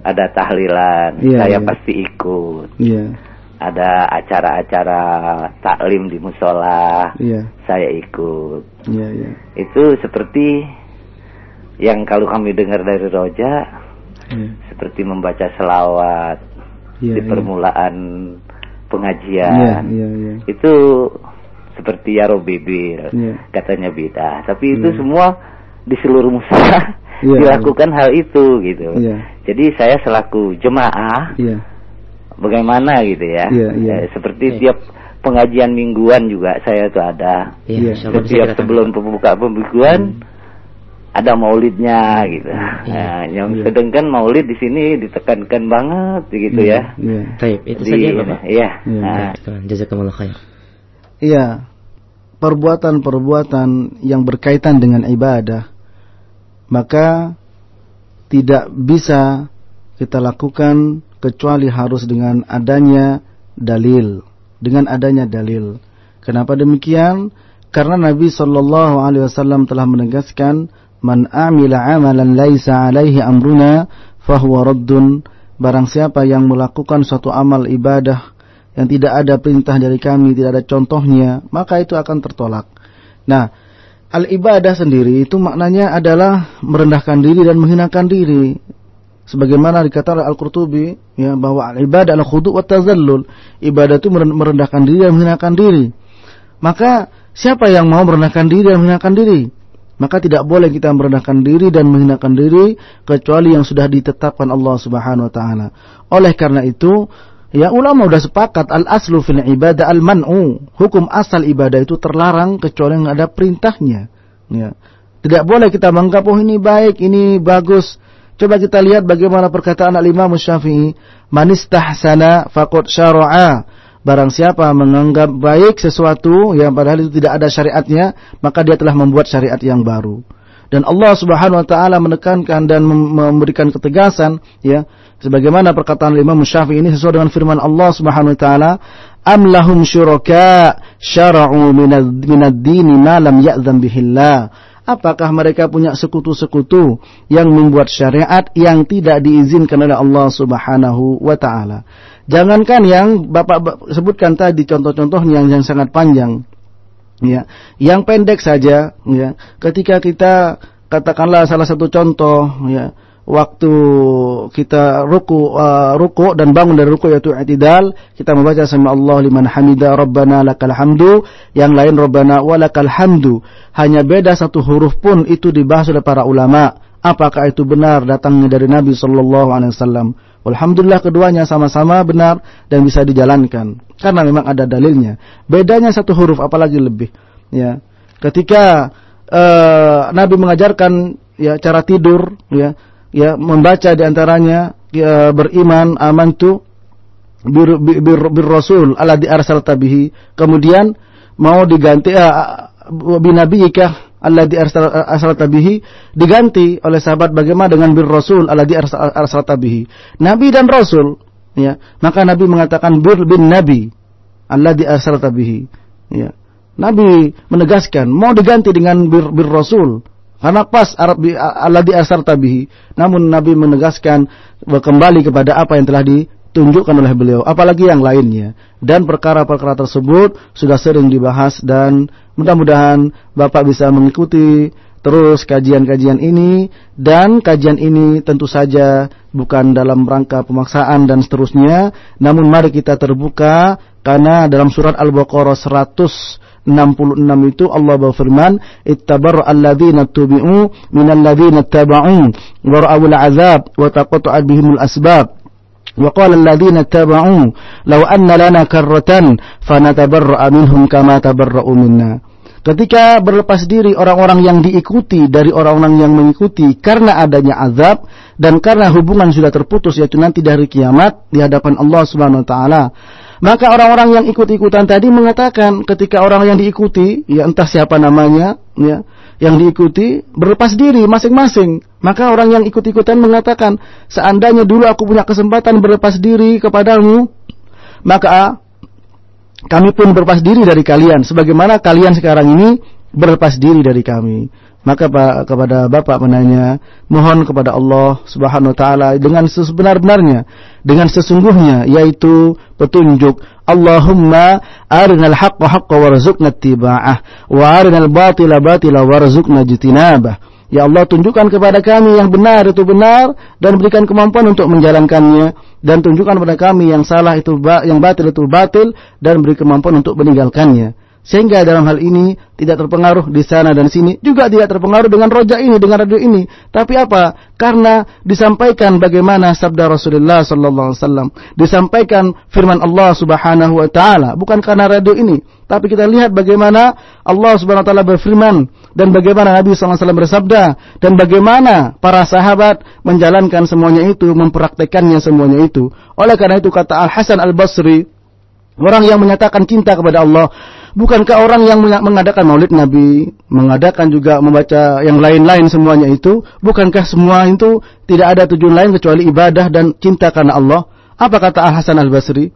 ada tahlilan, yeah, saya yeah. pasti ikut. Yeah. Ada acara-acara taklim di musola, yeah. saya ikut. Yeah, yeah. Itu seperti yang kalau kami dengar dari Roja, yeah. seperti membaca selawat yeah, di iya. permulaan yeah. pengajian. Yeah, yeah, yeah. Itu seperti ya Bibil, yeah. katanya beda. Tapi yeah. itu semua di seluruh musola yeah, dilakukan yeah. hal itu gitu. Yeah. Jadi saya selaku jemaah, yeah. bagaimana gitu ya? Yeah, yeah. Ya, seperti yeah. tiap pengajian mingguan juga saya tuh ada. Yeah, yeah. Setiap sebelum pembuka pembukuan hmm. Ada maulidnya gitu. Yeah. Nah, yang yeah. sedangkan maulid di sini ditekankan banget gitu yeah. ya. Iya. Yeah. itu di, saja Bapak. Iya. Yeah. Nah. Jazakumullah khair. Iya. Perbuatan-perbuatan yang berkaitan dengan ibadah maka tidak bisa kita lakukan kecuali harus dengan adanya dalil, dengan adanya dalil. Kenapa demikian? Karena Nabi Shallallahu Alaihi Wasallam telah menegaskan, "Man amila amalan laisa alaihi amruna, fahuwa raddun." Barang siapa yang melakukan suatu amal ibadah yang tidak ada perintah dari kami, tidak ada contohnya, maka itu akan tertolak. Nah, Al-ibadah sendiri itu maknanya adalah merendahkan diri dan menghinakan diri. Sebagaimana dikatakan Al-Qurtubi ya bahwa al-ibadah adalah khudu' wa tazallul. Ibadah itu merendahkan diri dan menghinakan diri. Maka siapa yang mau merendahkan diri dan menghinakan diri? Maka tidak boleh kita merendahkan diri dan menghinakan diri kecuali yang sudah ditetapkan Allah Subhanahu wa taala. Oleh karena itu, ya ulama sudah sepakat al aslu fil ibadah al man'u. Hukum asal ibadah itu terlarang kecuali yang ada perintahnya. Ya. Tidak boleh kita menganggap oh ini baik, ini bagus. Coba kita lihat bagaimana perkataan Al-Imam Syafi'i, "Manistahsana faqad syara'a." Barang siapa menganggap baik sesuatu yang padahal itu tidak ada syariatnya, maka dia telah membuat syariat yang baru. Dan Allah Subhanahu wa taala menekankan dan memberikan ketegasan ya sebagaimana perkataan Imam Syafi'i ini sesuai dengan firman Allah Subhanahu wa taala am lahum syuraka syara'u minad dini ma lam ya'zam bihillah apakah mereka punya sekutu-sekutu yang membuat syariat yang tidak diizinkan oleh Allah Subhanahu wa taala Jangankan yang Bapak sebutkan tadi contoh-contohnya yang, yang sangat panjang. Ya, yang pendek saja ya. Ketika kita katakanlah salah satu contoh ya, waktu kita ruku uh, ruku dan bangun dari ruku yaitu i'tidal kita membaca sama Allah liman hamida rabbana lakal hamdu yang lain rabbana walakal hamdu hanya beda satu huruf pun itu dibahas oleh para ulama apakah itu benar datangnya dari Nabi sallallahu alaihi wasallam Alhamdulillah keduanya sama-sama benar dan bisa dijalankan karena memang ada dalilnya. Bedanya satu huruf apalagi lebih. Ya, ketika uh, Nabi mengajarkan ya cara tidur, ya, ya membaca di antaranya ya, beriman amantu bir, bir, bir, bir rasul ala di tabihi. Kemudian mau diganti uh, alladzi arsalta bihi diganti oleh sahabat bagaimana dengan bir rasul alladzi arsalta bihi. Nabi dan rasul ya. Maka Nabi mengatakan bir bin nabi alladzi arsalta bihi. Ya. Nabi menegaskan mau diganti dengan bir, bir rasul karena pas Arab alladzi arsalta bihi. Namun Nabi menegaskan kembali kepada apa yang telah di ditunjukkan oleh beliau, apalagi yang lainnya. Dan perkara-perkara tersebut sudah sering dibahas dan mudah-mudahan Bapak bisa mengikuti terus kajian-kajian ini. Dan kajian ini tentu saja bukan dalam rangka pemaksaan dan seterusnya, namun mari kita terbuka karena dalam surat Al-Baqarah 166 itu Allah berfirman ittabar alladzina tubi'u minal ladzina taba'u wa ra'awul azab wa taqatta'at bihimul asbab وقال الذين اتبعوا لو أن لنا كرة فنتبرأ منهم كما تبرأوا منا Ketika berlepas diri orang-orang yang diikuti dari orang-orang yang mengikuti karena adanya azab dan karena hubungan sudah terputus yaitu nanti dari kiamat di hadapan Allah Subhanahu wa taala. Maka orang-orang yang ikut-ikutan tadi mengatakan ketika orang yang diikuti ya entah siapa namanya ya yang diikuti berlepas diri masing-masing. maka orang yang ikut-ikutan mengatakan, seandainya dulu aku punya kesempatan berlepas diri kepadamu, maka kami pun berlepas diri dari kalian. Sebagaimana kalian sekarang ini berlepas diri dari kami. Maka Pak kepada Bapak menanya, mohon kepada Allah Subhanahu wa taala dengan sebenar-benarnya, dengan sesungguhnya yaitu petunjuk. Allahumma arinal haqqa haqqa warzuqna ittiba'ah wa arinal batila batila warzuqna jitinabah. Ya Allah tunjukkan kepada kami yang benar itu benar dan berikan kemampuan untuk menjalankannya dan tunjukkan kepada kami yang salah itu yang batil itu batil dan beri kemampuan untuk meninggalkannya. Sehingga dalam hal ini tidak terpengaruh di sana dan sini, juga tidak terpengaruh dengan roja ini, dengan radio ini. Tapi apa? Karena disampaikan bagaimana sabda Rasulullah sallallahu alaihi wasallam, disampaikan firman Allah Subhanahu wa taala, bukan karena radio ini, tapi kita lihat bagaimana Allah Subhanahu wa taala berfirman dan bagaimana Nabi wasallam bersabda dan bagaimana para sahabat menjalankan semuanya itu, mempraktekannya semuanya itu. Oleh karena itu kata Al Hasan Al Basri, orang yang menyatakan cinta kepada Allah Bukankah orang yang mengadakan maulid Nabi, mengadakan juga membaca yang lain-lain semuanya itu, bukankah semua itu tidak ada tujuan lain kecuali ibadah dan cinta karena Allah? Apa kata Al Hasan Al Basri?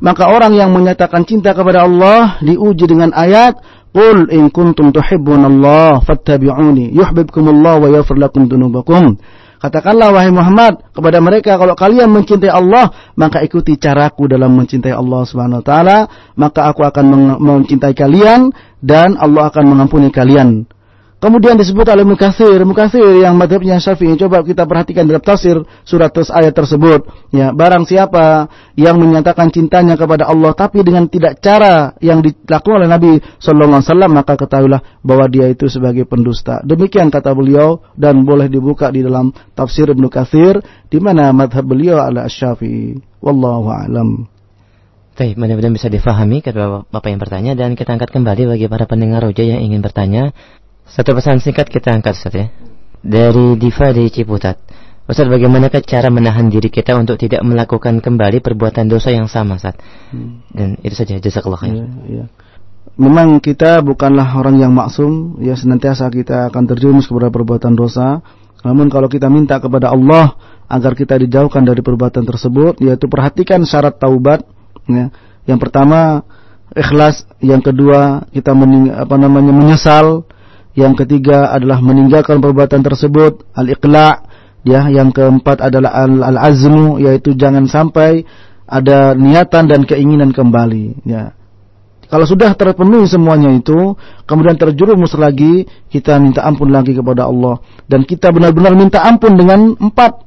Maka orang yang menyatakan cinta kepada Allah diuji dengan ayat Qul in kuntum Allah fattabi'uni yuhibbukumullah wa yaghfir lakum dunubakum. Katakanlah wahai Muhammad kepada mereka kalau kalian mencintai Allah, maka ikuti caraku dalam mencintai Allah Subhanahu wa taala, maka aku akan mencintai kalian dan Allah akan mengampuni kalian. Kemudian disebut oleh Mukathir, Mukathir yang madhabnya Syafi'i. Coba kita perhatikan dalam tafsir surat ayat tersebut. Ya, barang siapa yang menyatakan cintanya kepada Allah tapi dengan tidak cara yang dilakukan oleh Nabi sallallahu alaihi wasallam maka ketahuilah bahwa dia itu sebagai pendusta. Demikian kata beliau dan boleh dibuka di dalam tafsir Ibnu Katsir di mana madhab beliau adalah Syafi'i. Wallahu a'lam. Baik, mudah-mudahan bisa difahami kata Bapak yang bertanya dan kita angkat kembali bagi para pendengar roja yang ingin bertanya satu pesan singkat kita angkat Ustaz ya. Dari Diva dari Ciputat. Ustaz bagaimanakah cara menahan diri kita untuk tidak melakukan kembali perbuatan dosa yang sama Ustaz? Hmm. Dan itu saja jazakallah khair. Ya, ya. Memang kita bukanlah orang yang maksum, ya senantiasa kita akan terjerumus kepada perbuatan dosa. Namun kalau kita minta kepada Allah agar kita dijauhkan dari perbuatan tersebut, yaitu perhatikan syarat taubat. Ya. Yang pertama ikhlas, yang kedua kita mening, apa namanya menyesal, yang ketiga adalah meninggalkan perbuatan tersebut, al-iqla', ya. Yang keempat adalah al-azmu, yaitu jangan sampai ada niatan dan keinginan kembali, ya. Kalau sudah terpenuhi semuanya itu, kemudian terjerumus lagi, kita minta ampun lagi kepada Allah. Dan kita benar-benar minta ampun dengan empat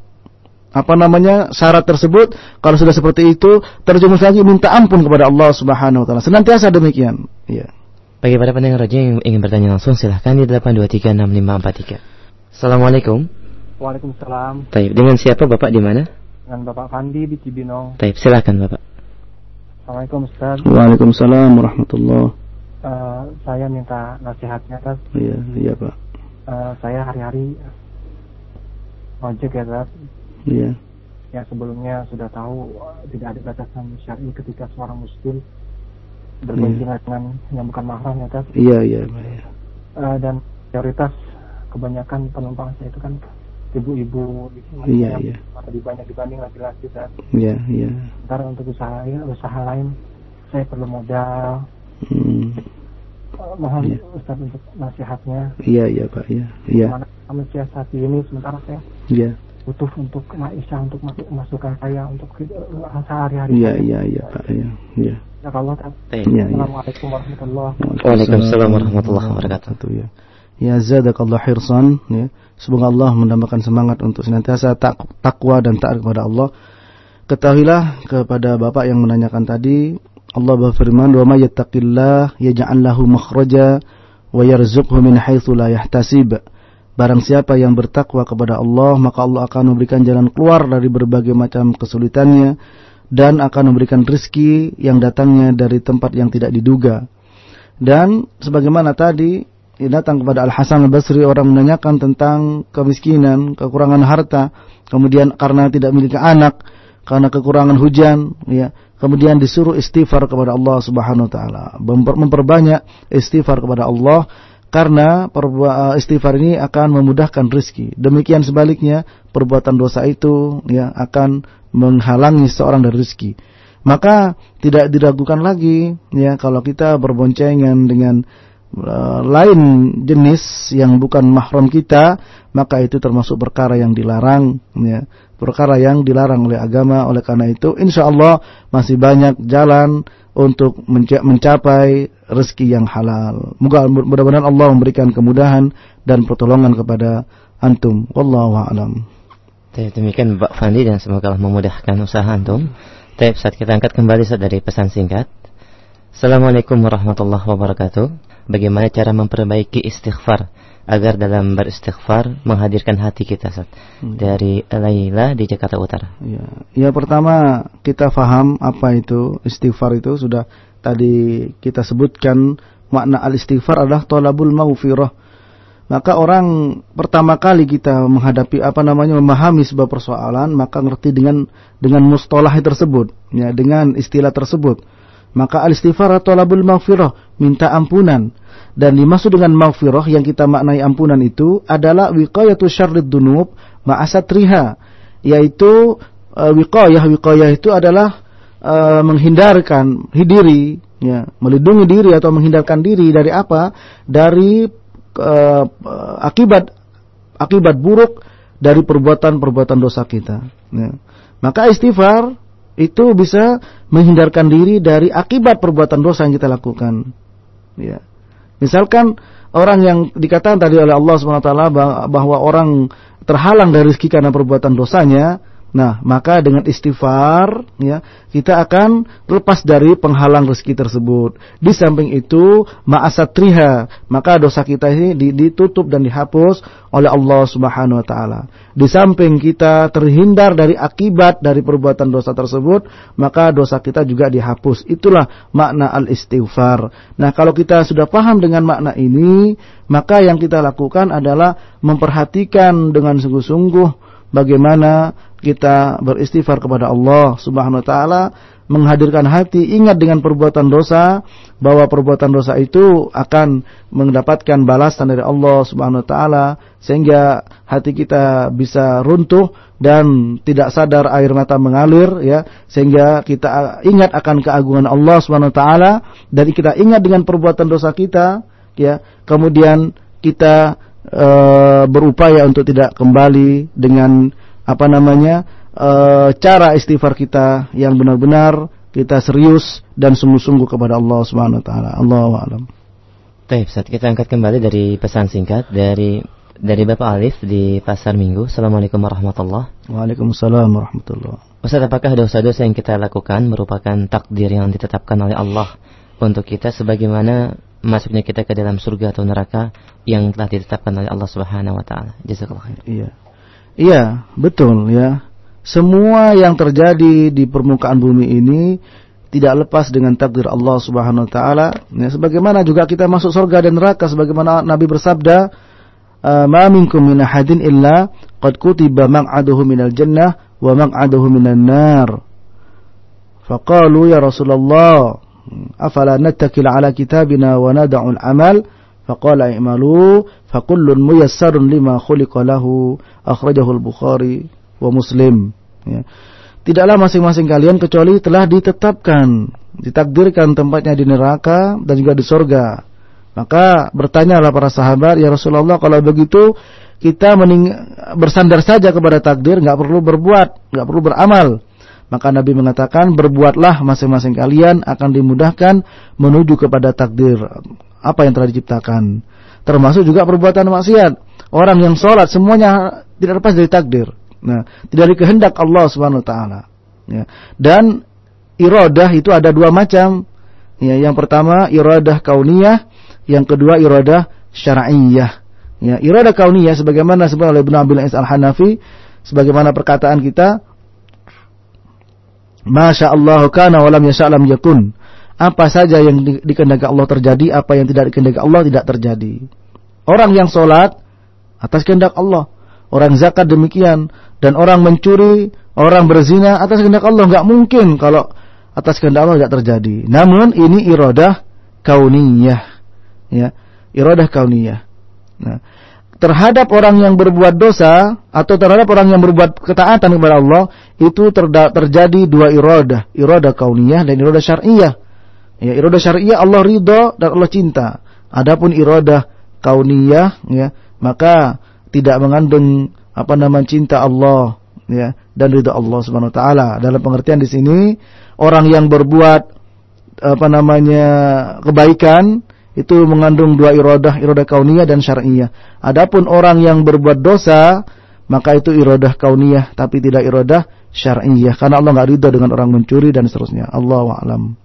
apa namanya syarat tersebut. Kalau sudah seperti itu, terjerumus lagi minta ampun kepada Allah Subhanahu wa taala. Senantiasa demikian. Ya. Bagi para pendengar radio yang ingin bertanya langsung silahkan di 8236543. Assalamualaikum. Waalaikumsalam. Taib. Dengan siapa Bapak di mana? Dengan Bapak Fandi di Cibinong. Taib. Silahkan Bapak. Assalamualaikum Ustaz. Waalaikumsalam warahmatullah. Uh, saya minta nasihatnya Ustaz. Iya, iya Pak. Uh, saya hari-hari ojek ya Ustaz. Iya. Ya sebelumnya sudah tahu tidak ada batasan syar'i ketika seorang muslim berbandingan yeah. dengan yang bukan mahram ya kan iya iya yeah. uh, dan prioritas kebanyakan penumpang saya itu kan ibu-ibu iya iya. lebih banyak dibanding laki-laki kan iya iya. Ntar untuk usaha usaha lain saya perlu modal. Hmm. uh, mohon yeah. Ustaz untuk nasihatnya. Iya iya Pak iya. Iya. Mana saat ini sementara saya iya butuh untuk Maisha untuk masuk masukkan saya untuk uh, sehari-hari iya iya iya Pak iya iya Ya Allah. Ya, ya. Assalamualaikum warahmatullahi wabarakatuh. Waalaikumsalam warahmatullahi wabarakatuh. Ya. Ya zadakallah hirsan ya. Semoga Allah menambahkan semangat untuk senantiasa tak, takwa dan taat kepada Allah. Ketahuilah kepada Bapak yang menanyakan tadi, Allah berfirman, "Wa may yattaqillah yaj'al lahu makhraja wa yarzuqhu min haitsu la yahtasib." Barang siapa yang bertakwa kepada Allah, maka Allah akan memberikan jalan keluar dari berbagai macam kesulitannya dan akan memberikan rizki yang datangnya dari tempat yang tidak diduga. Dan sebagaimana tadi datang kepada Al Hasan Al Basri orang menanyakan tentang kemiskinan, kekurangan harta, kemudian karena tidak memiliki anak, karena kekurangan hujan, ya, kemudian disuruh istighfar kepada Allah Subhanahu wa taala, memperbanyak istighfar kepada Allah karena istighfar ini akan memudahkan rizki. Demikian sebaliknya, perbuatan dosa itu ya akan menghalangi seorang dari rezeki. Maka tidak diragukan lagi ya kalau kita berboncengan dengan uh, lain jenis yang bukan mahram kita, maka itu termasuk perkara yang dilarang ya. Perkara yang dilarang oleh agama. Oleh karena itu insya Allah masih banyak jalan untuk mencapai rezeki yang halal. Moga mudah-mudahan Allah memberikan kemudahan dan pertolongan kepada antum. Wallahu a'lam. Demikian Mbak Fandi dan semoga Allah memudahkan usaha antum. Tapi saat kita angkat kembali saat dari pesan singkat. Assalamualaikum warahmatullahi wabarakatuh. Bagaimana cara memperbaiki istighfar agar dalam beristighfar menghadirkan hati kita saat hmm. dari Laila di Jakarta Utara. Ya. ya pertama kita faham apa itu istighfar itu sudah tadi kita sebutkan makna al istighfar adalah tolabul maufirah maka orang pertama kali kita menghadapi apa namanya memahami sebuah persoalan maka ngerti dengan dengan mustalah tersebut ya dengan istilah tersebut maka al istighfar atau labul maghfirah minta ampunan dan dimaksud dengan maghfirah yang kita maknai ampunan itu adalah wiqayatu syarrid dunub ma'asatriha yaitu uh, wiqayah wiqayah itu adalah uh, menghindarkan diri ya melindungi diri atau menghindarkan diri dari apa dari uh, akibat akibat buruk dari perbuatan-perbuatan dosa kita. Ya. Maka istighfar itu bisa menghindarkan diri dari akibat perbuatan dosa yang kita lakukan. Ya. Misalkan orang yang dikatakan tadi oleh Allah SWT bahwa orang terhalang dari rezeki karena perbuatan dosanya, Nah, maka dengan istighfar ya, kita akan lepas dari penghalang rezeki tersebut. Di samping itu, ma'asatriha, maka dosa kita ini ditutup dan dihapus oleh Allah Subhanahu wa taala. Di samping kita terhindar dari akibat dari perbuatan dosa tersebut, maka dosa kita juga dihapus. Itulah makna al-istighfar. Nah, kalau kita sudah paham dengan makna ini, maka yang kita lakukan adalah memperhatikan dengan sungguh-sungguh bagaimana kita beristighfar kepada Allah Subhanahu wa taala, menghadirkan hati ingat dengan perbuatan dosa bahwa perbuatan dosa itu akan mendapatkan balasan dari Allah Subhanahu wa taala sehingga hati kita bisa runtuh dan tidak sadar air mata mengalir ya sehingga kita ingat akan keagungan Allah Subhanahu wa taala dan kita ingat dengan perbuatan dosa kita ya. Kemudian kita e, berupaya untuk tidak kembali dengan apa namanya e, cara istighfar kita yang benar-benar kita serius dan sungguh-sungguh kepada Allah Subhanahu wa taala. Allahu a'lam. Baik, saat kita angkat kembali dari pesan singkat dari dari Bapak Alif di Pasar Minggu. Assalamualaikum warahmatullahi Waalaikumsalam warahmatullahi Ustaz, apakah dosa-dosa yang kita lakukan merupakan takdir yang ditetapkan oleh Allah untuk kita sebagaimana masuknya kita ke dalam surga atau neraka yang telah ditetapkan oleh Allah Subhanahu wa taala. Jazakallahu khair. Iya. Iya, betul ya. Semua yang terjadi di permukaan bumi ini tidak lepas dengan takdir Allah Subhanahu wa taala. Ya, sebagaimana juga kita masuk surga dan neraka sebagaimana Nabi bersabda, "Ma minkum min ahadin illa qad kutiba maq'aduhu minal jannah wa maq'aduhu minan nar." Faqalu ya Rasulullah, afala nattakil ala kitabina wa nad'u al-amal? Faqala i'malu fakullun muyassarun lima khuliqa lahu akhrajahu al-Bukhari wa Muslim. Ya. Tidaklah masing-masing kalian kecuali telah ditetapkan, ditakdirkan tempatnya di neraka dan juga di sorga. Maka bertanyalah para sahabat, ya Rasulullah kalau begitu kita mening bersandar saja kepada takdir, nggak perlu berbuat, nggak perlu beramal. Maka Nabi mengatakan berbuatlah masing-masing kalian akan dimudahkan menuju kepada takdir apa yang telah diciptakan. Termasuk juga perbuatan maksiat. Orang yang sholat semuanya tidak lepas dari takdir. Nah, tidak dari kehendak Allah Subhanahu wa taala. Ya. Dan iradah itu ada dua macam. Ya, yang pertama iradah kauniyah, yang kedua iradah syar'iyyah. Ya, iradah kauniyah sebagaimana disebut oleh Ibnu Abil Al-Hanafi sebagaimana perkataan kita Masya Allah kana walam yasha lam yakun apa saja yang di, Allah terjadi, apa yang tidak dikehendaki Allah tidak terjadi. Orang yang sholat atas kehendak Allah, orang zakat demikian, dan orang mencuri, orang berzina atas kehendak Allah nggak mungkin kalau atas kehendak Allah tidak terjadi. Namun ini iradah kauniyah, ya, iradah kauniyah. Nah, terhadap orang yang berbuat dosa atau terhadap orang yang berbuat ketaatan kepada Allah itu terjadi dua iradah, iradah kauniyah dan iradah syar'iyah. Ya, iradah syariah Allah ridho dan Allah cinta. Adapun iradah kauniyah ya, maka tidak mengandung apa nama cinta Allah ya dan ridho Allah Subhanahu wa taala. Dalam pengertian di sini orang yang berbuat apa namanya kebaikan itu mengandung dua iradah, iradah kauniyah dan syariah. Adapun orang yang berbuat dosa, maka itu iradah kauniyah tapi tidak iradah syariah karena Allah nggak ridho dengan orang mencuri dan seterusnya. Allah a'lam.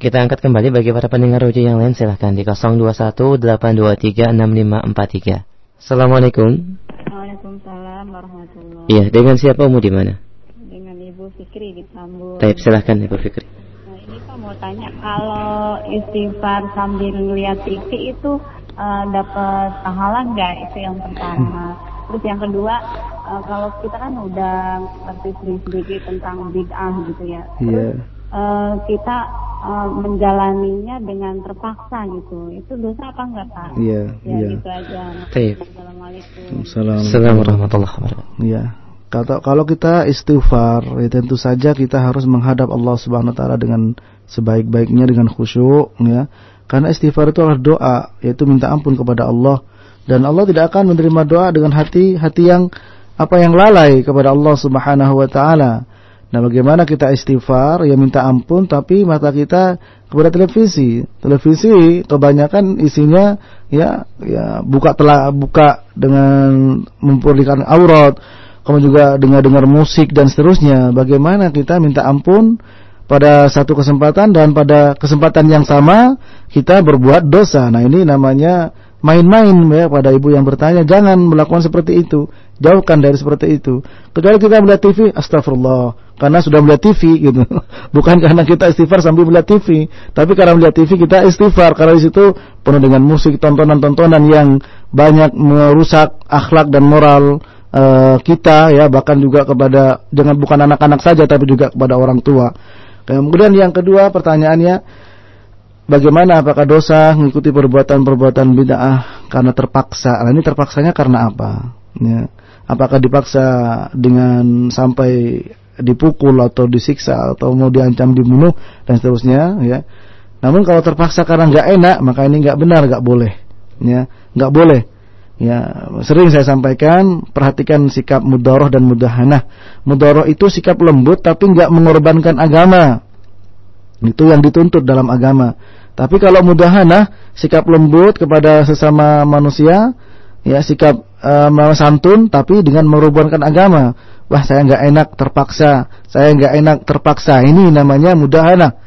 Kita angkat kembali bagi para pendengar roja yang lain silahkan di 0218236543. Assalamualaikum. Waalaikumsalam warahmatullahi Iya, dengan siapa Umu di mana? Dengan Ibu Fikri di Tambun. Baik, silahkan Ibu Fikri. Nah, ini Pak mau tanya kalau istighfar sambil ngeliat TV itu uh, dapat pahala nggak? Itu yang pertama. Terus yang kedua, uh, kalau kita kan udah ngerti sedikit tentang bid'ah gitu ya. Iya. Yeah uh, kita uh, menjalaninya dengan terpaksa gitu. Itu dosa apa enggak Pak? Iya. Ya iya. gitu aja. Assalamualaikum. Assalamualaikum warahmatullahi wabarakatuh. Iya. Kata kalau kita istighfar, ya tentu saja kita harus menghadap Allah Subhanahu wa taala dengan sebaik-baiknya dengan khusyuk ya. Karena istighfar itu adalah doa, yaitu minta ampun kepada Allah dan Allah tidak akan menerima doa dengan hati hati yang apa yang lalai kepada Allah Subhanahu wa taala. Nah, bagaimana kita istighfar, ya minta ampun, tapi mata kita kepada televisi. Televisi kebanyakan isinya ya ya buka telah buka dengan memperlihatkan aurat, kemudian juga dengar-dengar musik dan seterusnya. Bagaimana kita minta ampun pada satu kesempatan dan pada kesempatan yang sama kita berbuat dosa. Nah, ini namanya main-main ya pada ibu yang bertanya jangan melakukan seperti itu jauhkan dari seperti itu kecuali kita melihat TV astagfirullah karena sudah melihat TV gitu <laughs> bukan karena kita istighfar sambil melihat TV tapi karena melihat TV kita istighfar karena di situ penuh dengan musik tontonan-tontonan yang banyak merusak akhlak dan moral uh, kita ya bahkan juga kepada jangan bukan anak-anak saja tapi juga kepada orang tua kemudian yang kedua pertanyaannya Bagaimana apakah dosa mengikuti perbuatan-perbuatan bid'ah karena terpaksa? Nah, ini terpaksanya karena apa? Ya. Apakah dipaksa dengan sampai dipukul atau disiksa atau mau diancam dibunuh dan seterusnya ya. Namun kalau terpaksa karena nggak enak maka ini nggak benar, nggak boleh. Ya, nggak boleh. Ya, sering saya sampaikan, perhatikan sikap mudoroh dan mudahanah. Mudoroh itu sikap lembut tapi nggak mengorbankan agama. Itu yang dituntut dalam agama. Tapi kalau mudahana, sikap lembut kepada sesama manusia, ya sikap uh, santun tapi dengan merubahkan agama. Wah, saya nggak enak terpaksa, saya nggak enak terpaksa. Ini namanya mudahana.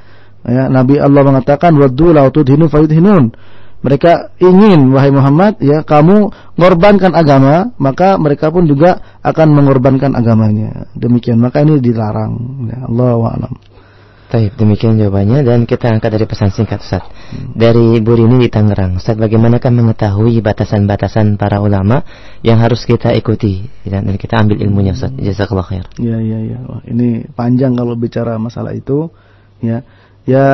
Ya, Nabi Allah mengatakan waddu la fayudhinun. Mereka ingin wahai Muhammad ya kamu mengorbankan agama, maka mereka pun juga akan mengorbankan agamanya. Demikian, maka ini dilarang. Ya, Allah a'lam. Baik, demikian jawabannya dan kita angkat dari pesan singkat Ustaz. Dari Bu Rini di Tangerang. Ustaz, bagaimanakah mengetahui batasan-batasan para ulama yang harus kita ikuti dan kita ambil ilmunya Ustaz. Jazakallah khair. Iya, iya, iya. ini panjang kalau bicara masalah itu, ya. Ya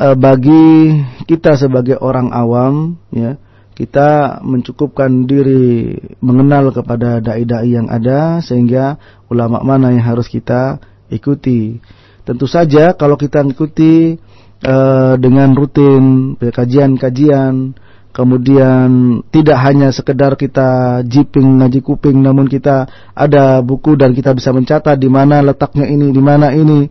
eh, bagi kita sebagai orang awam, ya, kita mencukupkan diri mengenal kepada dai-dai yang ada sehingga ulama mana yang harus kita ikuti Tentu saja kalau kita mengikuti uh, dengan rutin kajian-kajian, kemudian tidak hanya sekedar kita jiping ngaji kuping, namun kita ada buku dan kita bisa mencatat di mana letaknya ini, di mana ini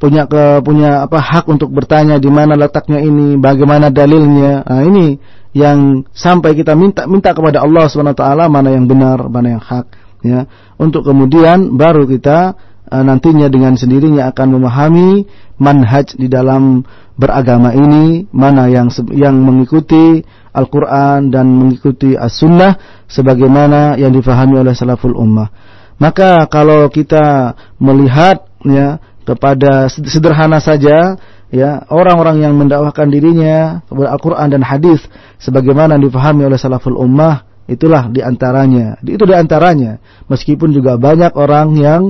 punya ke punya apa hak untuk bertanya di mana letaknya ini, bagaimana dalilnya. Nah, ini yang sampai kita minta minta kepada Allah swt mana yang benar, mana yang hak ya. Untuk kemudian baru kita Eh, nantinya dengan sendirinya akan memahami manhaj di dalam beragama ini mana yang yang mengikuti Al-Qur'an dan mengikuti As-Sunnah sebagaimana yang difahami oleh salaful ummah. Maka kalau kita melihat ya kepada sederhana saja ya orang-orang yang mendakwahkan dirinya kepada Al-Qur'an dan hadis sebagaimana difahami oleh salaful ummah itulah di antaranya itu di antaranya meskipun juga banyak orang yang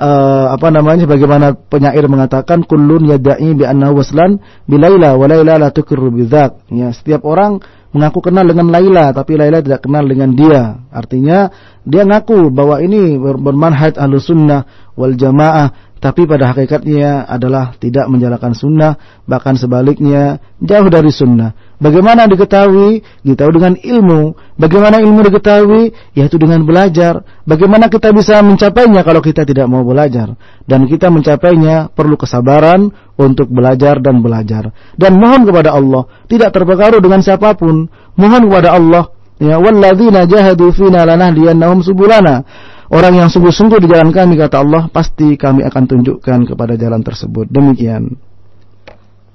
uh, apa namanya bagaimana penyair mengatakan kullun yad'i bi annahu waslan bilaila wa la tukru bidzak ya setiap orang mengaku kenal dengan Laila tapi Laila tidak kenal dengan dia. Artinya dia ngaku bahwa ini bermanhaj sunnah wal jamaah tapi pada hakikatnya adalah tidak menjalankan sunnah, bahkan sebaliknya jauh dari sunnah. Bagaimana diketahui? Diketahui dengan ilmu. Bagaimana ilmu diketahui? Yaitu dengan belajar. Bagaimana kita bisa mencapainya kalau kita tidak mau belajar? Dan kita mencapainya perlu kesabaran untuk belajar dan belajar. Dan mohon kepada Allah, tidak terpengaruh dengan siapa pun. Mohon kepada Allah, ya walladzina jahadu fina lanahdiyannahum subulana Orang yang sungguh-sungguh di jalan kami kata Allah pasti kami akan tunjukkan kepada jalan tersebut. Demikian.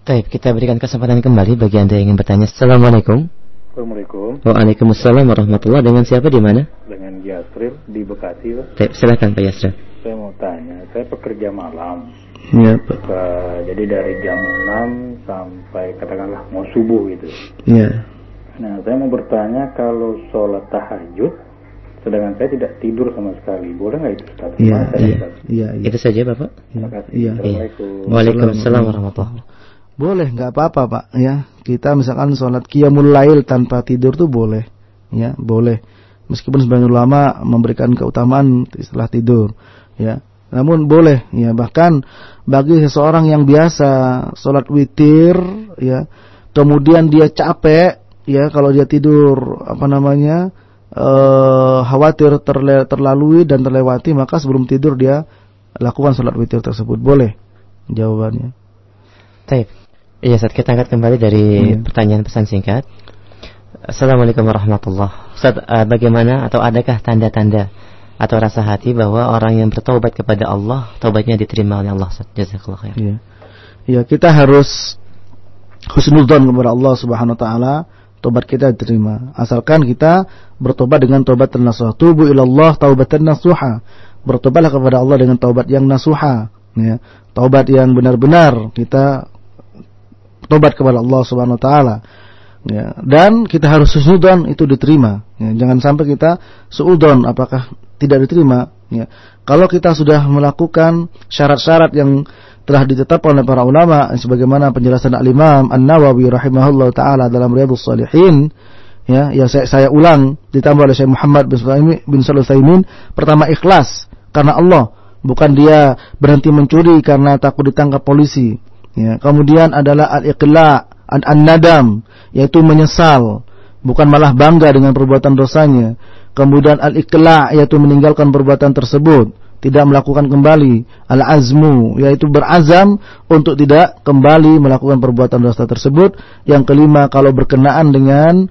Baik, kita berikan kesempatan kembali bagi Anda yang ingin bertanya. Assalamualaikum. Assalamualaikum. Waalaikumsalam warahmatullahi Dengan siapa di mana? Dengan Yasril di Bekasi, Pak. Baik, silakan Pak Yasril. Saya mau tanya, saya pekerja malam. Iya, Pak. jadi dari jam 6 sampai katakanlah mau subuh gitu. Iya. Nah, saya mau bertanya kalau sholat tahajud sedangkan saya tidak tidur sama sekali. Boleh nggak itu Ustaz? Iya, iya, iya, iya. Itu saja Bapak. Terima kasih. Iya. Assalamualaikum. Waalaikumsalam warahmatullahi Boleh, nggak apa-apa Pak. Ya, kita misalkan sholat qiyamul lail tanpa tidur tuh boleh. Ya, boleh. Meskipun sebagian ulama memberikan keutamaan setelah tidur. Ya, namun boleh. Ya, bahkan bagi seseorang yang biasa sholat witir, ya, kemudian dia capek, ya, kalau dia tidur apa namanya uh, khawatir terle terlalui dan terlewati maka sebelum tidur dia lakukan sholat witir tersebut. Boleh jawabannya. Taib. Iya, saat kita angkat kembali dari iya. pertanyaan pesan singkat. Assalamualaikum warahmatullah. Ustaz, uh, bagaimana atau adakah tanda-tanda atau rasa hati bahwa orang yang bertobat kepada Allah, tobatnya diterima oleh Allah. Jazakallah khair. Iya. Ya, kita harus husnudzon kepada Allah Subhanahu wa taala, tobat kita diterima. Asalkan kita bertobat dengan tobat nasuha. Tubu ilallah taubatan nasuha. Bertobatlah kepada Allah dengan taubat yang nasuha, ya. Taubat yang benar-benar kita tobat kepada Allah Subhanahu wa taala. Ya, dan kita harus susudon itu diterima. Ya, jangan sampai kita suudon apakah tidak diterima. Ya. Kalau kita sudah melakukan syarat-syarat yang telah ditetapkan oleh para ulama sebagaimana penjelasan Al-Imam An-Nawawi rahimahullah taala dalam Riyadhus Shalihin ya yang saya, saya ulang ditambah oleh Syekh Muhammad bin Sulaiman bin Sulaiman pertama ikhlas karena Allah bukan dia berhenti mencuri karena takut ditangkap polisi ya kemudian adalah al-iqla an-nadam yaitu menyesal bukan malah bangga dengan perbuatan dosanya kemudian al-iqla yaitu meninggalkan perbuatan tersebut tidak melakukan kembali al-azmu yaitu berazam untuk tidak kembali melakukan perbuatan dosa tersebut yang kelima kalau berkenaan dengan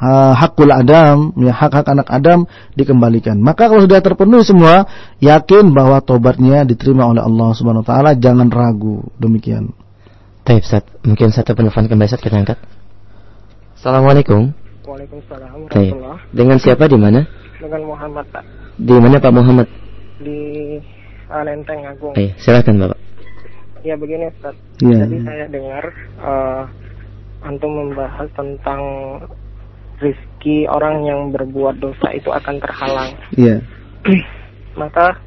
uh, hakul adam ya hak-hak anak Adam dikembalikan maka kalau sudah terpenuhi semua yakin bahwa tobatnya diterima oleh Allah Subhanahu wa taala jangan ragu demikian Taib Sat, mungkin satu penelpon kembali Sat kita angkat. Assalamualaikum. Waalaikumsalam. Dengan siapa di mana? Dengan Muhammad Pak. Di mana Pak Muhammad? di Lenteng Agung. Ayo, silakan Bapak. Ya begini Ustaz. Ya. Jadi saya dengar uh, antum membahas tentang rizki orang yang berbuat dosa itu akan terhalang. Iya. <clears throat> Maka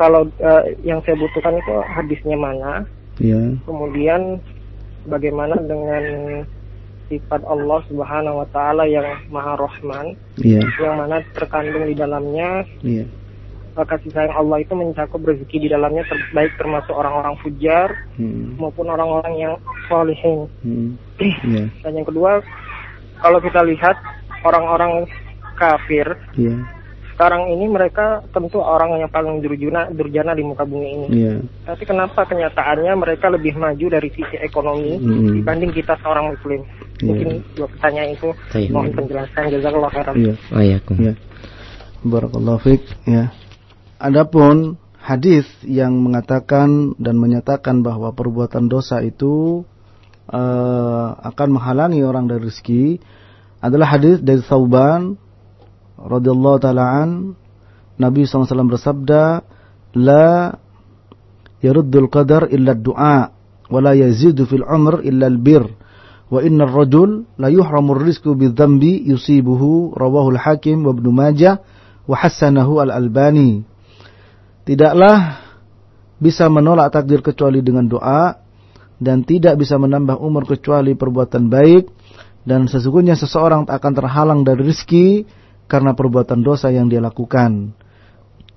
kalau uh, yang saya butuhkan itu hadisnya mana? Iya. Kemudian bagaimana dengan sifat Allah Subhanahu wa taala yang Maha Rahman? Iya. Yang mana terkandung di dalamnya? Iya kasih sayang Allah itu mencakup rezeki di dalamnya terbaik termasuk orang-orang fujar hmm. maupun orang-orang yang solihin. Hmm. Yeah. <clears throat> Dan yang kedua, kalau kita lihat orang-orang kafir, yeah. sekarang ini mereka tentu orang yang paling durjana, durjana di muka bumi ini. Yeah. Tapi kenapa kenyataannya mereka lebih maju dari sisi ekonomi hmm. dibanding kita seorang muslim? Yeah. Mungkin dua pertanyaan itu mohon penjelasan jazakallah khairan. Iya. Oh, iya. Barakallahu fiik ya. Adapun hadis yang mengatakan dan menyatakan bahwa perbuatan dosa itu uh, akan menghalangi orang dari rezeki adalah hadis dari Sauban radhiyallahu taala an Nabi SAW bersabda la yaruddul qadar illa du'a wa la yazidu fil umr illa al bir wa inna ar-rajul la yuhramur rizqu bidhanbi yusibuhu rawahu al-hakim wa ibn majah wa hasanahu al-albani tidaklah bisa menolak takdir kecuali dengan doa dan tidak bisa menambah umur kecuali perbuatan baik dan sesungguhnya seseorang akan terhalang dari rizki karena perbuatan dosa yang dia lakukan.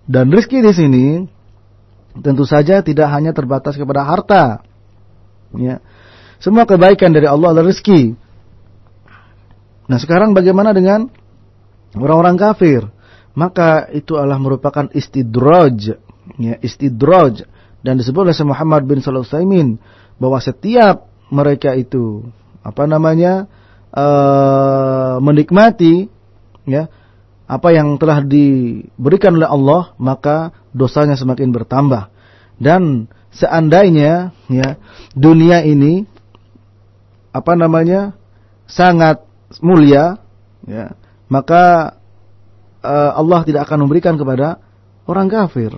Dan rizki di sini tentu saja tidak hanya terbatas kepada harta. Ya. Semua kebaikan dari Allah adalah rizki. Nah sekarang bagaimana dengan orang-orang kafir? maka itu adalah merupakan istidraj ya istidraj dan disebut oleh Muhammad bin Shalih Utsaimin bahwa setiap mereka itu apa namanya uh, menikmati ya apa yang telah diberikan oleh Allah maka dosanya semakin bertambah dan seandainya ya dunia ini apa namanya sangat mulia ya maka uh, Allah tidak akan memberikan kepada orang kafir.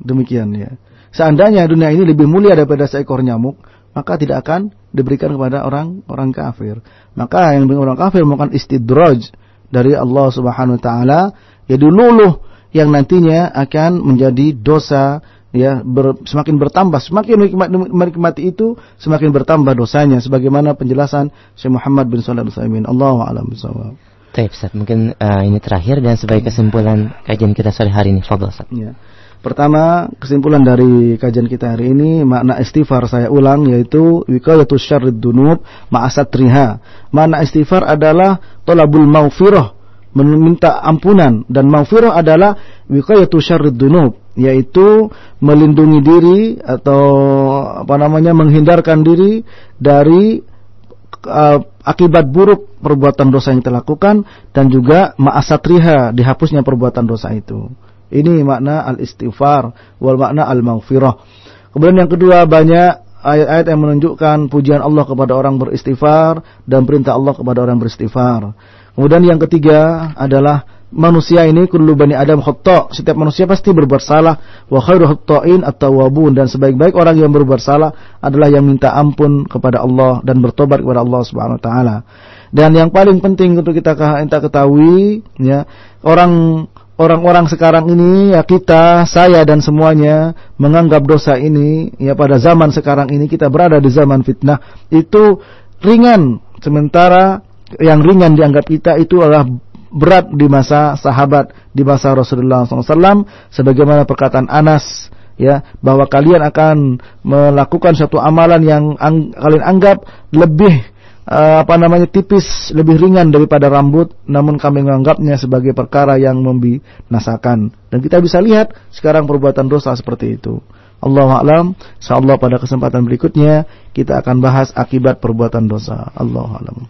Demikian ya. Seandainya dunia ini lebih mulia daripada seekor nyamuk, maka tidak akan diberikan kepada orang orang kafir. Maka yang orang kafir melakukan istidraj dari Allah Subhanahu wa taala, yaitu luluh yang nantinya akan menjadi dosa ya ber, semakin bertambah semakin menikmati itu semakin bertambah dosanya sebagaimana penjelasan Syekh Muhammad bin Shalih Al-Utsaimin Allahu a'lam bishawab. Baik, Ustaz. Mungkin uh, ini terakhir dan sebagai kesimpulan kajian kita sore hari ini, Fadol, Ustaz. Ya. Pertama, kesimpulan dari kajian kita hari ini makna istighfar saya ulang yaitu wiqayatus syarrid dunub ma'asatriha. Makna istighfar adalah tolabul maufirah meminta ampunan dan maghfirah adalah wiqayatu syarrid dunub yaitu melindungi diri atau apa namanya menghindarkan diri dari uh, akibat buruk perbuatan dosa yang kita dan juga ma'asatriha dihapusnya perbuatan dosa itu. Ini makna al-istighfar wal makna al-maghfirah. Kemudian yang kedua banyak ayat-ayat yang menunjukkan pujian Allah kepada orang beristighfar dan perintah Allah kepada orang beristighfar. Kemudian yang ketiga adalah manusia ini kullu bani adam khata. Setiap manusia pasti berbuat salah. Wa khairu khata'in at-tawwabun dan sebaik-baik orang yang berbuat salah adalah yang minta ampun kepada Allah dan bertobat kepada Allah Subhanahu wa taala. Dan yang paling penting untuk kita kita ketahui ya, orang orang-orang sekarang ini ya kita, saya dan semuanya menganggap dosa ini ya pada zaman sekarang ini kita berada di zaman fitnah itu ringan sementara yang ringan dianggap kita itu adalah berat di masa sahabat di masa Rasulullah SAW sebagaimana perkataan Anas ya bahwa kalian akan melakukan satu amalan yang ang kalian anggap lebih uh, apa namanya tipis lebih ringan daripada rambut. Namun kami menganggapnya sebagai perkara yang membinasakan. Dan kita bisa lihat sekarang perbuatan dosa seperti itu. Allah alam. Insyaallah pada kesempatan berikutnya kita akan bahas akibat perbuatan dosa. Allah alam